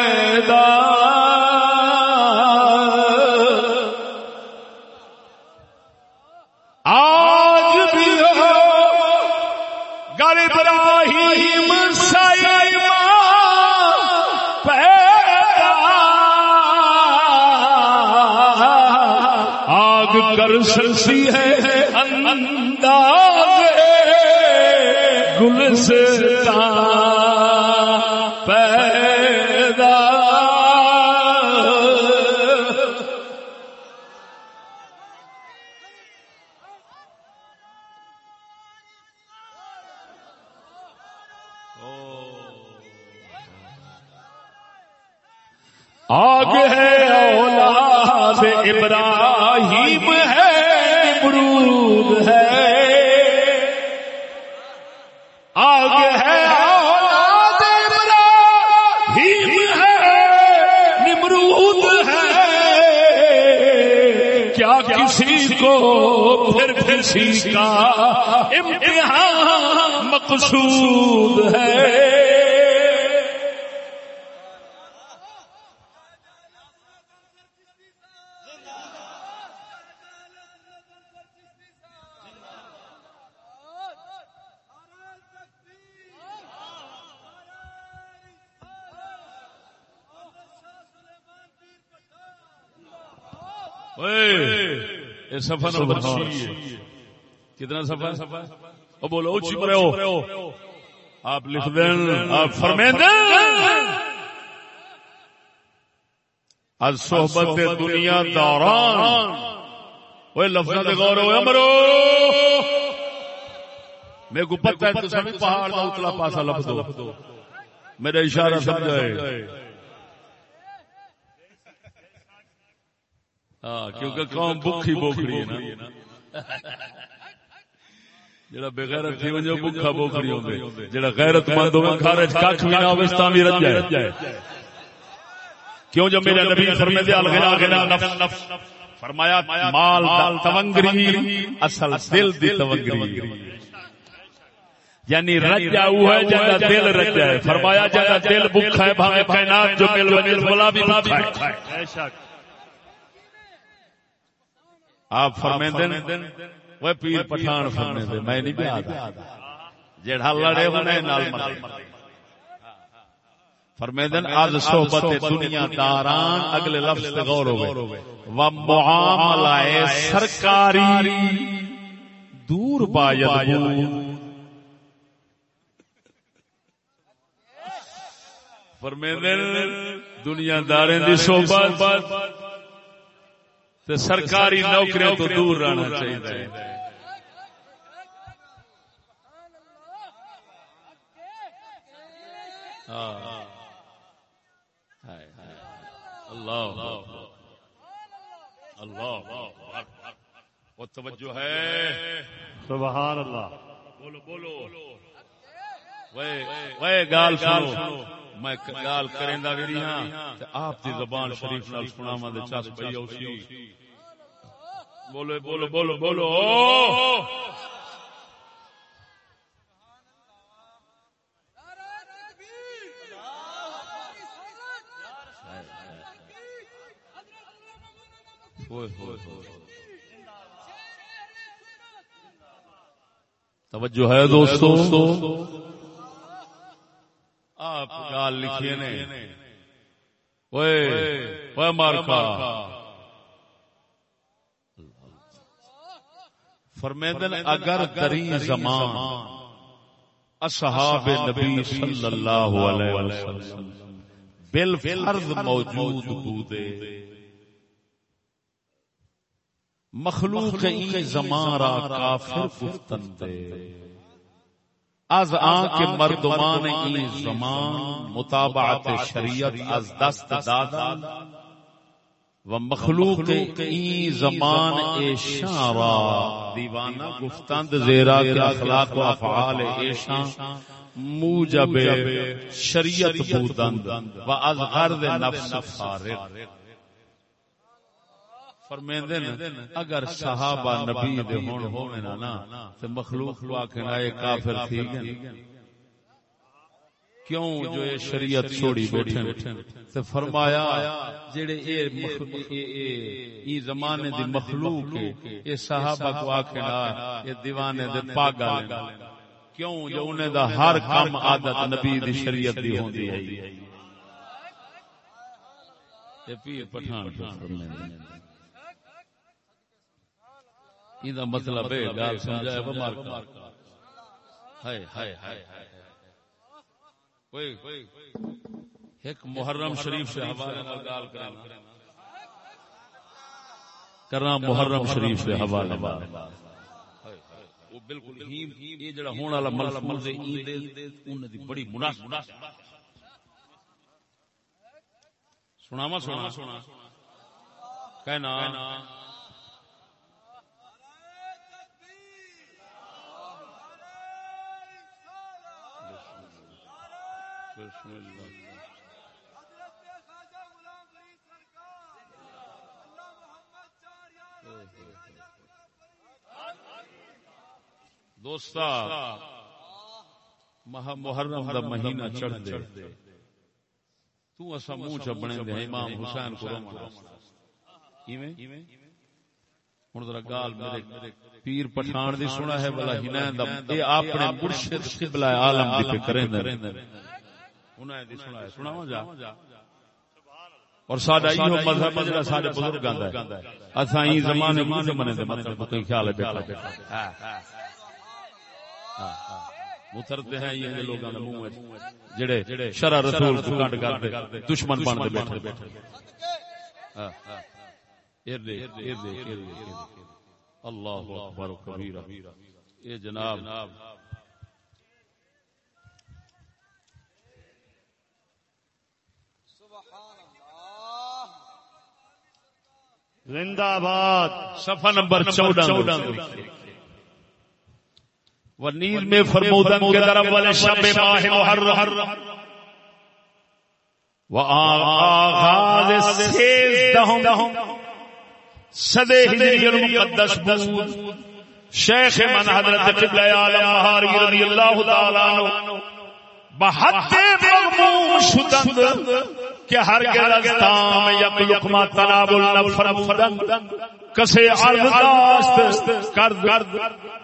سفا نمبر چھ۔ کتنا سفا ہے بولو اچھی پر ہو۔ آپ لکھ دیں آپ دیں از صحبت دنیا دوران۔ وہ لفظ غور ہوئے مرو میرے کو پتہ ہے تو سب پہاڑ کا اتلا پاسا لفظ دو میرا اشارہ سمجھائے۔ ہاں کیونکہ قوم بکھی بوکھڑی ہے نا۔ جڑا بغیرت تھی ونجو بکھا بوکھڑی ہوندے۔ جڑا غیرت مند ہوے کھارج ککھ بھی نہ ہوے اس بھی رج جائے کیوں جو میرے نبی فرمائے دے الغنا غنا نفس؟ فرمایا مال تونگری اصل دل دی تونگری۔ یعنی رجا وہ ہے جگہ دل رجا ہے۔ فرمایا جگہ دل بکھا ہے بھاوے کائنات جو مل ونیل بلا بھی بکھا ہے۔ آپ فرمے دن وہ پیر پٹھان فرمے دن میں نہیں بھی جڑا لڑے ہونے نال مرے فرمے دن آج صحبت دنیا داران اگلے لفظ غور ہوئے۔ و معاملہ سرکاری دور باید فرمے دن دنیا داریں دی صحبت۔ تے سرکاری نوکریوں تو دور رہنا چاہیے۔ اللہ اللہ وہ توجہ ہے۔ سبحان اللہ۔ بولو بولو۔ وہ گال سنو میں گال ہاں آپ دی زبان شریف نال سناواں دے چس پئی اوسی بولو بولو بولو بولو توجہ ہے دوستو آپ گال لکھیے نے۔ وہ مارکا۔ فرمیدن اگر دری زمان اصحاب نبی صلی اللہ علیہ وسلم۔ بالفرض موجود بودے۔ مخلوق این زمان را کافر گفتن دے۔ از آن کے مردمان این زمان مطابعت شریعت از دست دادا و مخلوق این زمان ایشان را دیوانہ گفتند زیرا کے اخلاق و افعال ایشان موجب شریعت بودند و از غرد نفس فارغ فرمیندے اگر صحابہ نبی دے ہون ہونے نا نا تے مخلوق کو آکھنا اے کافر تھی گئے۔ کیوں جو اے شریعت چھوڑی بیٹھے تے فرمایا جڑے اے ای زمانے دی مخلوق اے صحابہ کو اے دیوانے دے پاگل کیوں جو انہیں دا ہر کام عادت نبی دی شریعت دی ہوندی ہے۔ یہ پیر پٹھان فرمیندے مطلب ایک محرم شریف سے حوالے گال کرنا کرنا محرم شریف سے حوالے وہ بالکل یہ جڑا ہونے والا ملک ملک عید انہاں دی بڑی مناسب سناوا سنا کہنا بسم اللہ۔ دوستا محرم دا مہینہ چڑھ دے۔ تو اسا منہ چ بنے دے امام حسین کو روما ایویں؟ ہن ذرا گال میرے پیر پٹھان دی سنا ہے بلا ہنین دا اے اپنے مرشد قبلہ عالم دی پہ کریں دے دی سناواں جا۔ اور ساڈا مذہب ہے جڑا سارے بزرگ آندا ہے۔ اساں ای زمانے دے مطلب کوئی خیال ہے بیٹھا ہاں ہاں۔ اترتے ہیں یہ لوگاں دے منہ وچ جڑے شرع رسول کو دشمن بن دے بیٹھے۔ ہاں اللہ اکبر کبیرہ۔ یہ جناب زندہ باد صفحہ نمبر چودہ۔ و نیز میں فرمودن کے در اول شب ماہ محرم۔ و آغاز سیزدہم۔ صدے ہجری المقدس بود۔ شیخ من حضرت قبلہ عالم مہاری رضی اللہ تعالیٰ بحد مغموم شدند۔ کہ ہر گرستام یک لقمہ تناب النفرمودن کسے عرض داست کرد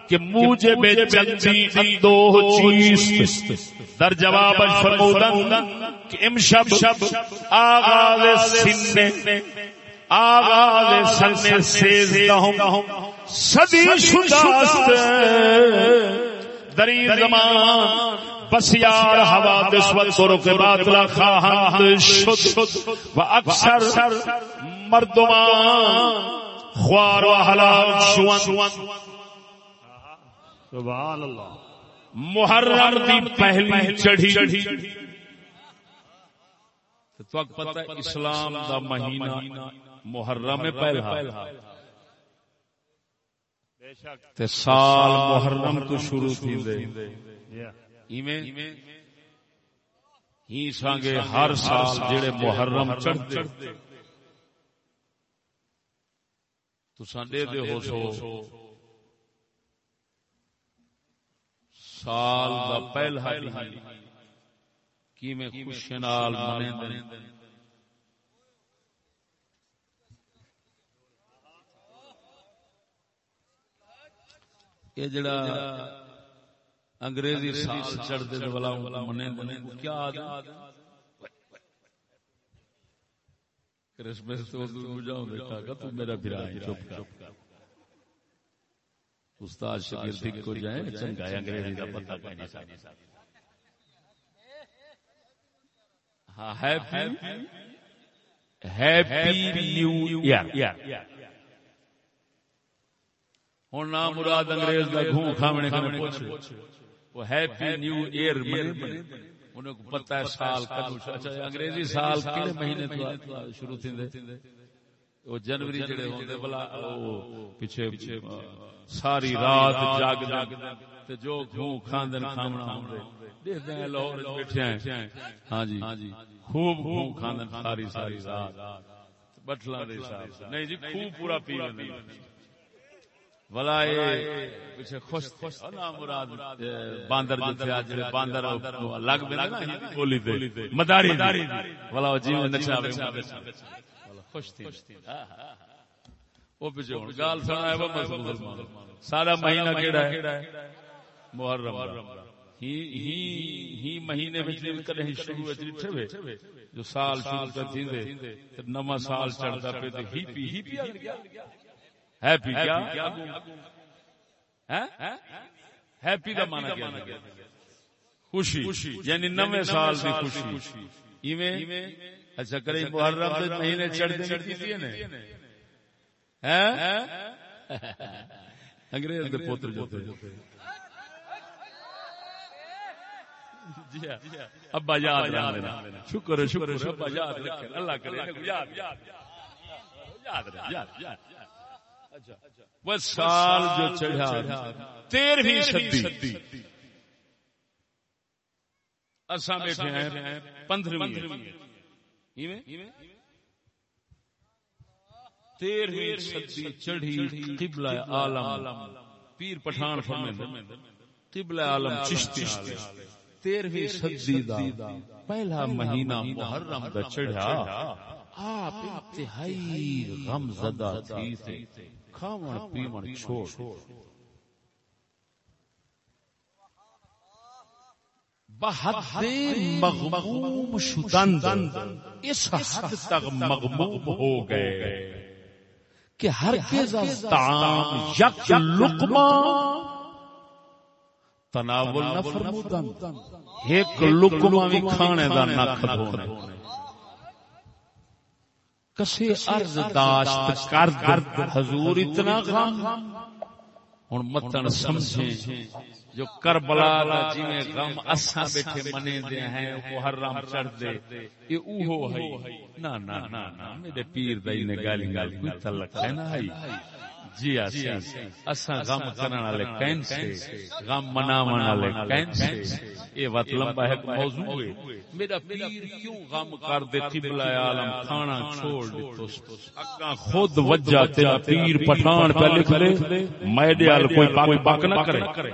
کہ موجے بے چندی اندوہ چیست۔ در جواب فرمودن کہ امشب آغاز سننے آغاز سننے سیزدہم صدی شداست دری زمان بسیار حوادث و طرق باطلا خواهند شد و اکثر مردمان خوار و حلال شوان سبحان اللہ۔ محرم دی پہلی چڑھی۔ تو پتہ ہے اسلام دا مہینہ محرم پہلا۔ تے سال محرم تو شروع تھی دے۔ ہی سانگے ہر سال جڑے محرم چڑھتے۔ سانڈے دے ہو سو۔ سال دا پہلا کی میں خوشی نال منے دن یہ جڑا انگریزی سال چڑھتے دے والا منے دن کیا آدم؟ کرسمس تو بجاؤں دیکھا گا تو میرا بھرا ہے چپ کر۔ استاد شاگرد کو جائیں چنگا ہے انگریزی کا پتہ کہنے ساتھ۔ ہاں ہیپی ہیپی نیو ایئر ہوں نام مراد انگریز کا گھوم کھاونے کا پوچھ وہ ہیپی نیو ایئر انہیں کو پتا ہے سال اچھا انگریزی سال کہڑے مہینے تو شروع تھی وہ جنوری جڑے ہوندے بلا پیچھے پیچھے ساری رات جاگ جاگ تے جو گھوں کھاندن کھامنا ہوندے دیکھتے ہیں لاہور بیٹھے ہیں۔ ہاں جی۔ خوب گھوں کھاندن ساری ساری رات۔ بٹلا دے حساب نہیں جی خوب پورا پی بلا پیچھے خوش نا مراد باندر جڑے باندر لگ نا بولی تے مداری بلا جی نچا خوش تھی۔ وہ پیچھے ہوں گال سنا ہے مسلمان۔ سارا مہینہ کیڑا ہے؟ محرم۔ ہی ہی ہی مہینے وچ کدے ہی شروع وچ وے جو سال شروع تے نواں سال چڑھدا پے تے ہی پی ہی پی ہیپی کیا ہیپی کا مانا کیا خوشی یعنی نوے سال کی خوشی ایویں اچھا کرے محرم کے مہینے چڑھ دیں کی نے انگریز دے پوتر جو ابا یاد رکھنا شکر شکر ابا یاد اللہ کرے یاد یاد یاد یاد وہ سال جو چڑھا تیرہویں صدی۔ اصا بیٹھے ہیں پندرہویں۔ تیرہویں صدی چڑھی قبلہ عالم۔ پیر پٹھان قبلہ عالم چشتی۔ تیرہویں صدی دا پہلا مہینہ محرم دا چڑھا۔ آپ انتہائی غم زدہ تھی۔ کھاون پیون چھوڑ بحد مغموم شدند اس حد تک مغموم ہو گئے کہ ہر طعام یک لقمہ تناول نہ فرمودن، ایک لقمہ بھی کھانے دا نہ کھدونے۔ کسے عرض داشت کرد حضور اتنا غم۔ ہن متن سمجھیں جو کربلا دا جویں غم اساں بیٹھے منے دے ہیں محرم چڑھ دے۔ اے اوہو ہے نا نا نا میرے پیر دا نے گالی گالی کوئی تعلق ہے نا ہے جی اصا غم کرنے والے کین سے۔ غم مناون والے کین سے۔ یہ بات لمبا ہے موضوع ہے۔ میرا پیر کیوں غم کر دے قبلہ عالم کھانا چھوڑ دے اگا خود وجہ تیرا پیر پٹھان پہ لکھ لے۔ میڈے ال کوئی پاک پاک نہ کرے۔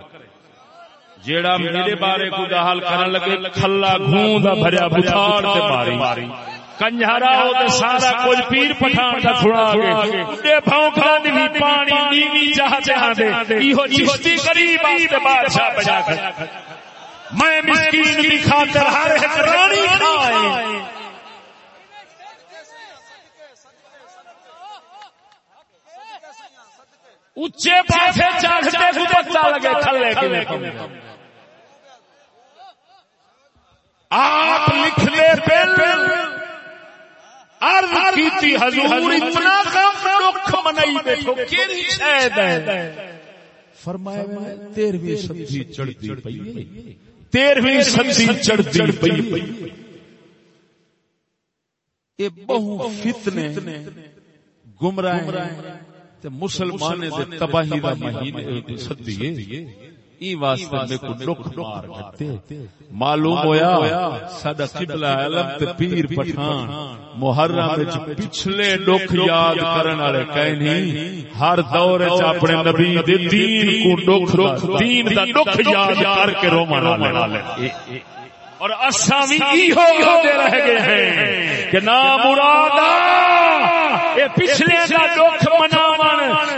جیڑا میرے بارے کو حال کرن لگے کھلا گھوندا بھریا بچھاڑ تے ماری۔ کنجارا ہو تو سارا کچھ پیر پٹھان کا چھڑا گے دے بھونکا دی پانی نیوی جہاں جہاں دے۔ ایہو چشتی قریب آتے بادشاہ بجا کر میں مسکین کی خاطر ہر ایک رانی کھائے۔ اچھے پاسے چاہتے کو بچہ لگے کھلے کے آپ لکھ لے بل عرض کیتی حضور اتنا رخ منائی بیٹھو کیری شاید ہے فرمایا میں تیرویں صدی چڑھتی پئی تیرویں صدی چڑھتی پئی اے بہو فتنے گمراہ تے مسلمان دے تباہی دا مہینے صدی ہے۔ ای واسطے میں کو مار گتے معلوم ہویا ساڈا قبلہ علم تے پیر پٹھان۔ محرم وچ پچھلے دکھ یاد کرن والے کہیں نہیں ہر دور وچ اپنے نبی دے دین کو دکھ دین دا دکھ یاد کر کے رومن والے۔ اور اساں وی ایہو دے رہ گئے ہیں کہ نا مرادا اے پچھلے دا مناون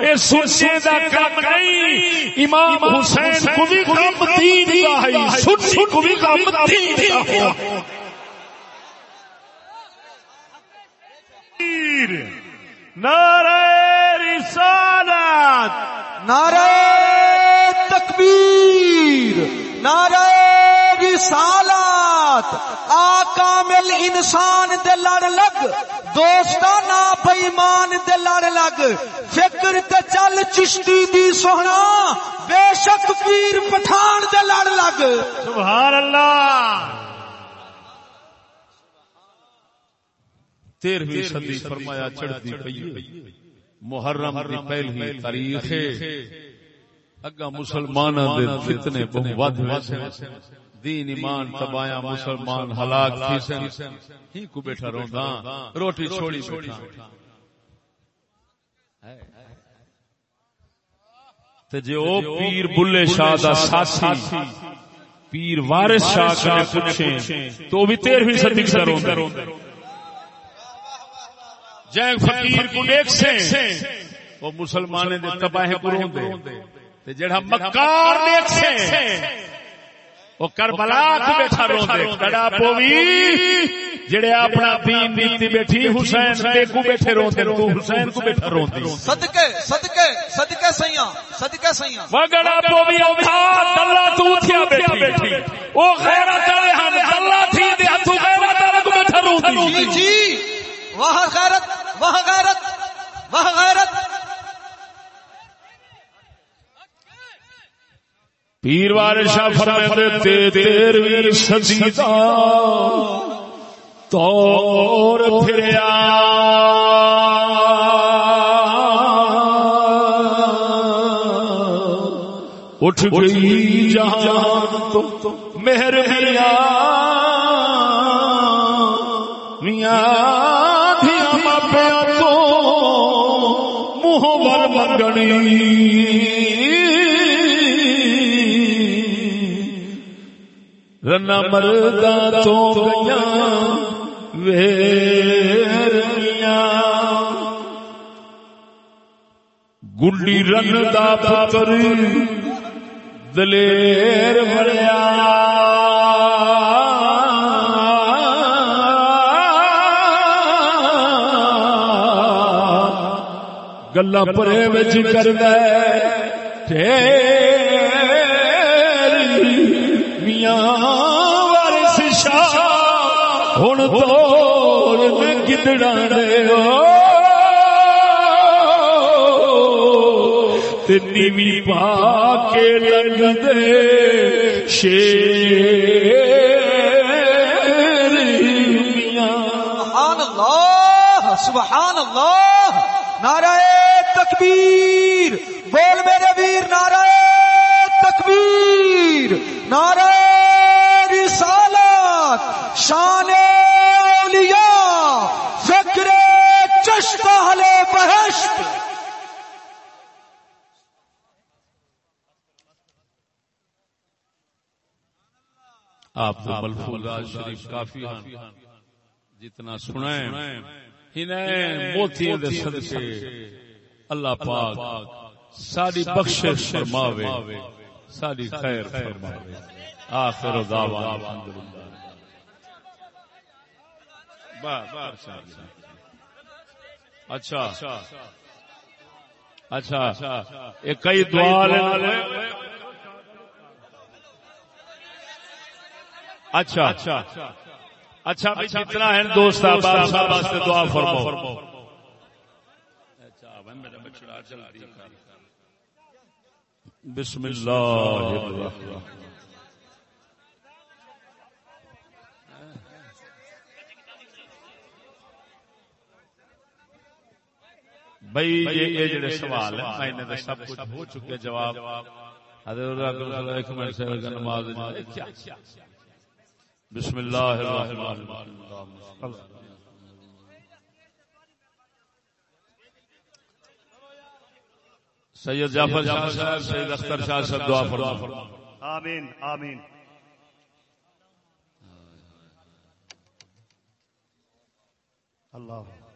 اے دا کم نہیں امام حسین کو بھی کم دین دا ہے سنی کو بھی کم دین دا ہے نعرہ رسالت۔ نعرہ تکبیر نعرہ رسالت آقا مل انسان دے لڑ لگ دوستانہ بےمان دے لڑ لگ فکر تے چل چشتی دی سونا بے شک پیر پٹھان دے لڑ لگ۔ سبحان اللہ۔ تیرہویں صدی فرمایا چڑھتی پئی محرم دی پہلی تاریخ اگا مسلمان دے فتنے بہو ود دین ایمان تبایا مسلمان ہلاک تھی سن ہی کو بیٹھا روندا روٹی چھوڑی بیٹھا۔ تے جے او پیر بلے شاہ دا ساتھی پیر وارث شاہ کا پوچھیں تو بھی تیرہویں صدی سے روندا جائیں فقیر کو دیکھ سے وہ مسلمان دے تباہ کو روندے۔ تے جڑا مکار دیکھ سے وہ کربلا کڑا پوی جڑے اپنا دین دیتی بیٹھی حسین دے کو بیٹھے روندے تو حسین کو بیٹھا روندی صدقے صدقے صدقے سیاں صدقے سیاں۔ وگڑا پوی اوکھا دلہ تو تھیا بیٹھی۔ او غیرت والے ہن تھی دے غیرت والے کو بیٹھا روندی جی جی۔ وہاں غیرت وہاں غیرت وہاں غیرت۔ پیر وار شاہ فرماتے تیرویں صدی دا تور پھریا اٹھ گئی جہان تو مہر میاں میاں ماپیا تو منہ بر منگنی۔ رنا مردا تو گیا ویرنیاں گڈی رن دا پتر دلیر مریا گلا پرے بچ کر دے۔ ہن توڑ گدڑا دے نیوی پا کے لگ دے شیر سبحان اللہ سبحان اللہ نعرہ تکبیر بول میرے ویر نعرہ تکبیر نعرہ رسالت شان اولیاء فکر چشت اہل بہشت آپ تو ملفوظات شریف کافی ہیں جتنا سنائیں انہیں موتیاں دے صدقے۔ اللہ پاک ساری بخشش فرماوے۔ ساری خیر فرماوے۔ آخر الحمدللہ بس اچھا۔ اچھا۔ ایک کئی دعا اچھا۔ اچھا۔ اچھا بھائی جتنا ہے دوست دعا فرماؤ۔ بسم اللہ الرحمن بھائی یہ جڑے سوال ہیں میں نے سب کچھ ہو چکے جواب۔ حضرت ایک منٹ سے نماز بسم اللہ الرحمن الرحیم سید جعفر شاہ صاحب سید اختر شاہ صاحب دعا فرما آمین آمین۔ اللہ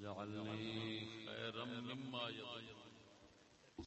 وجعلني خيرا مما يظن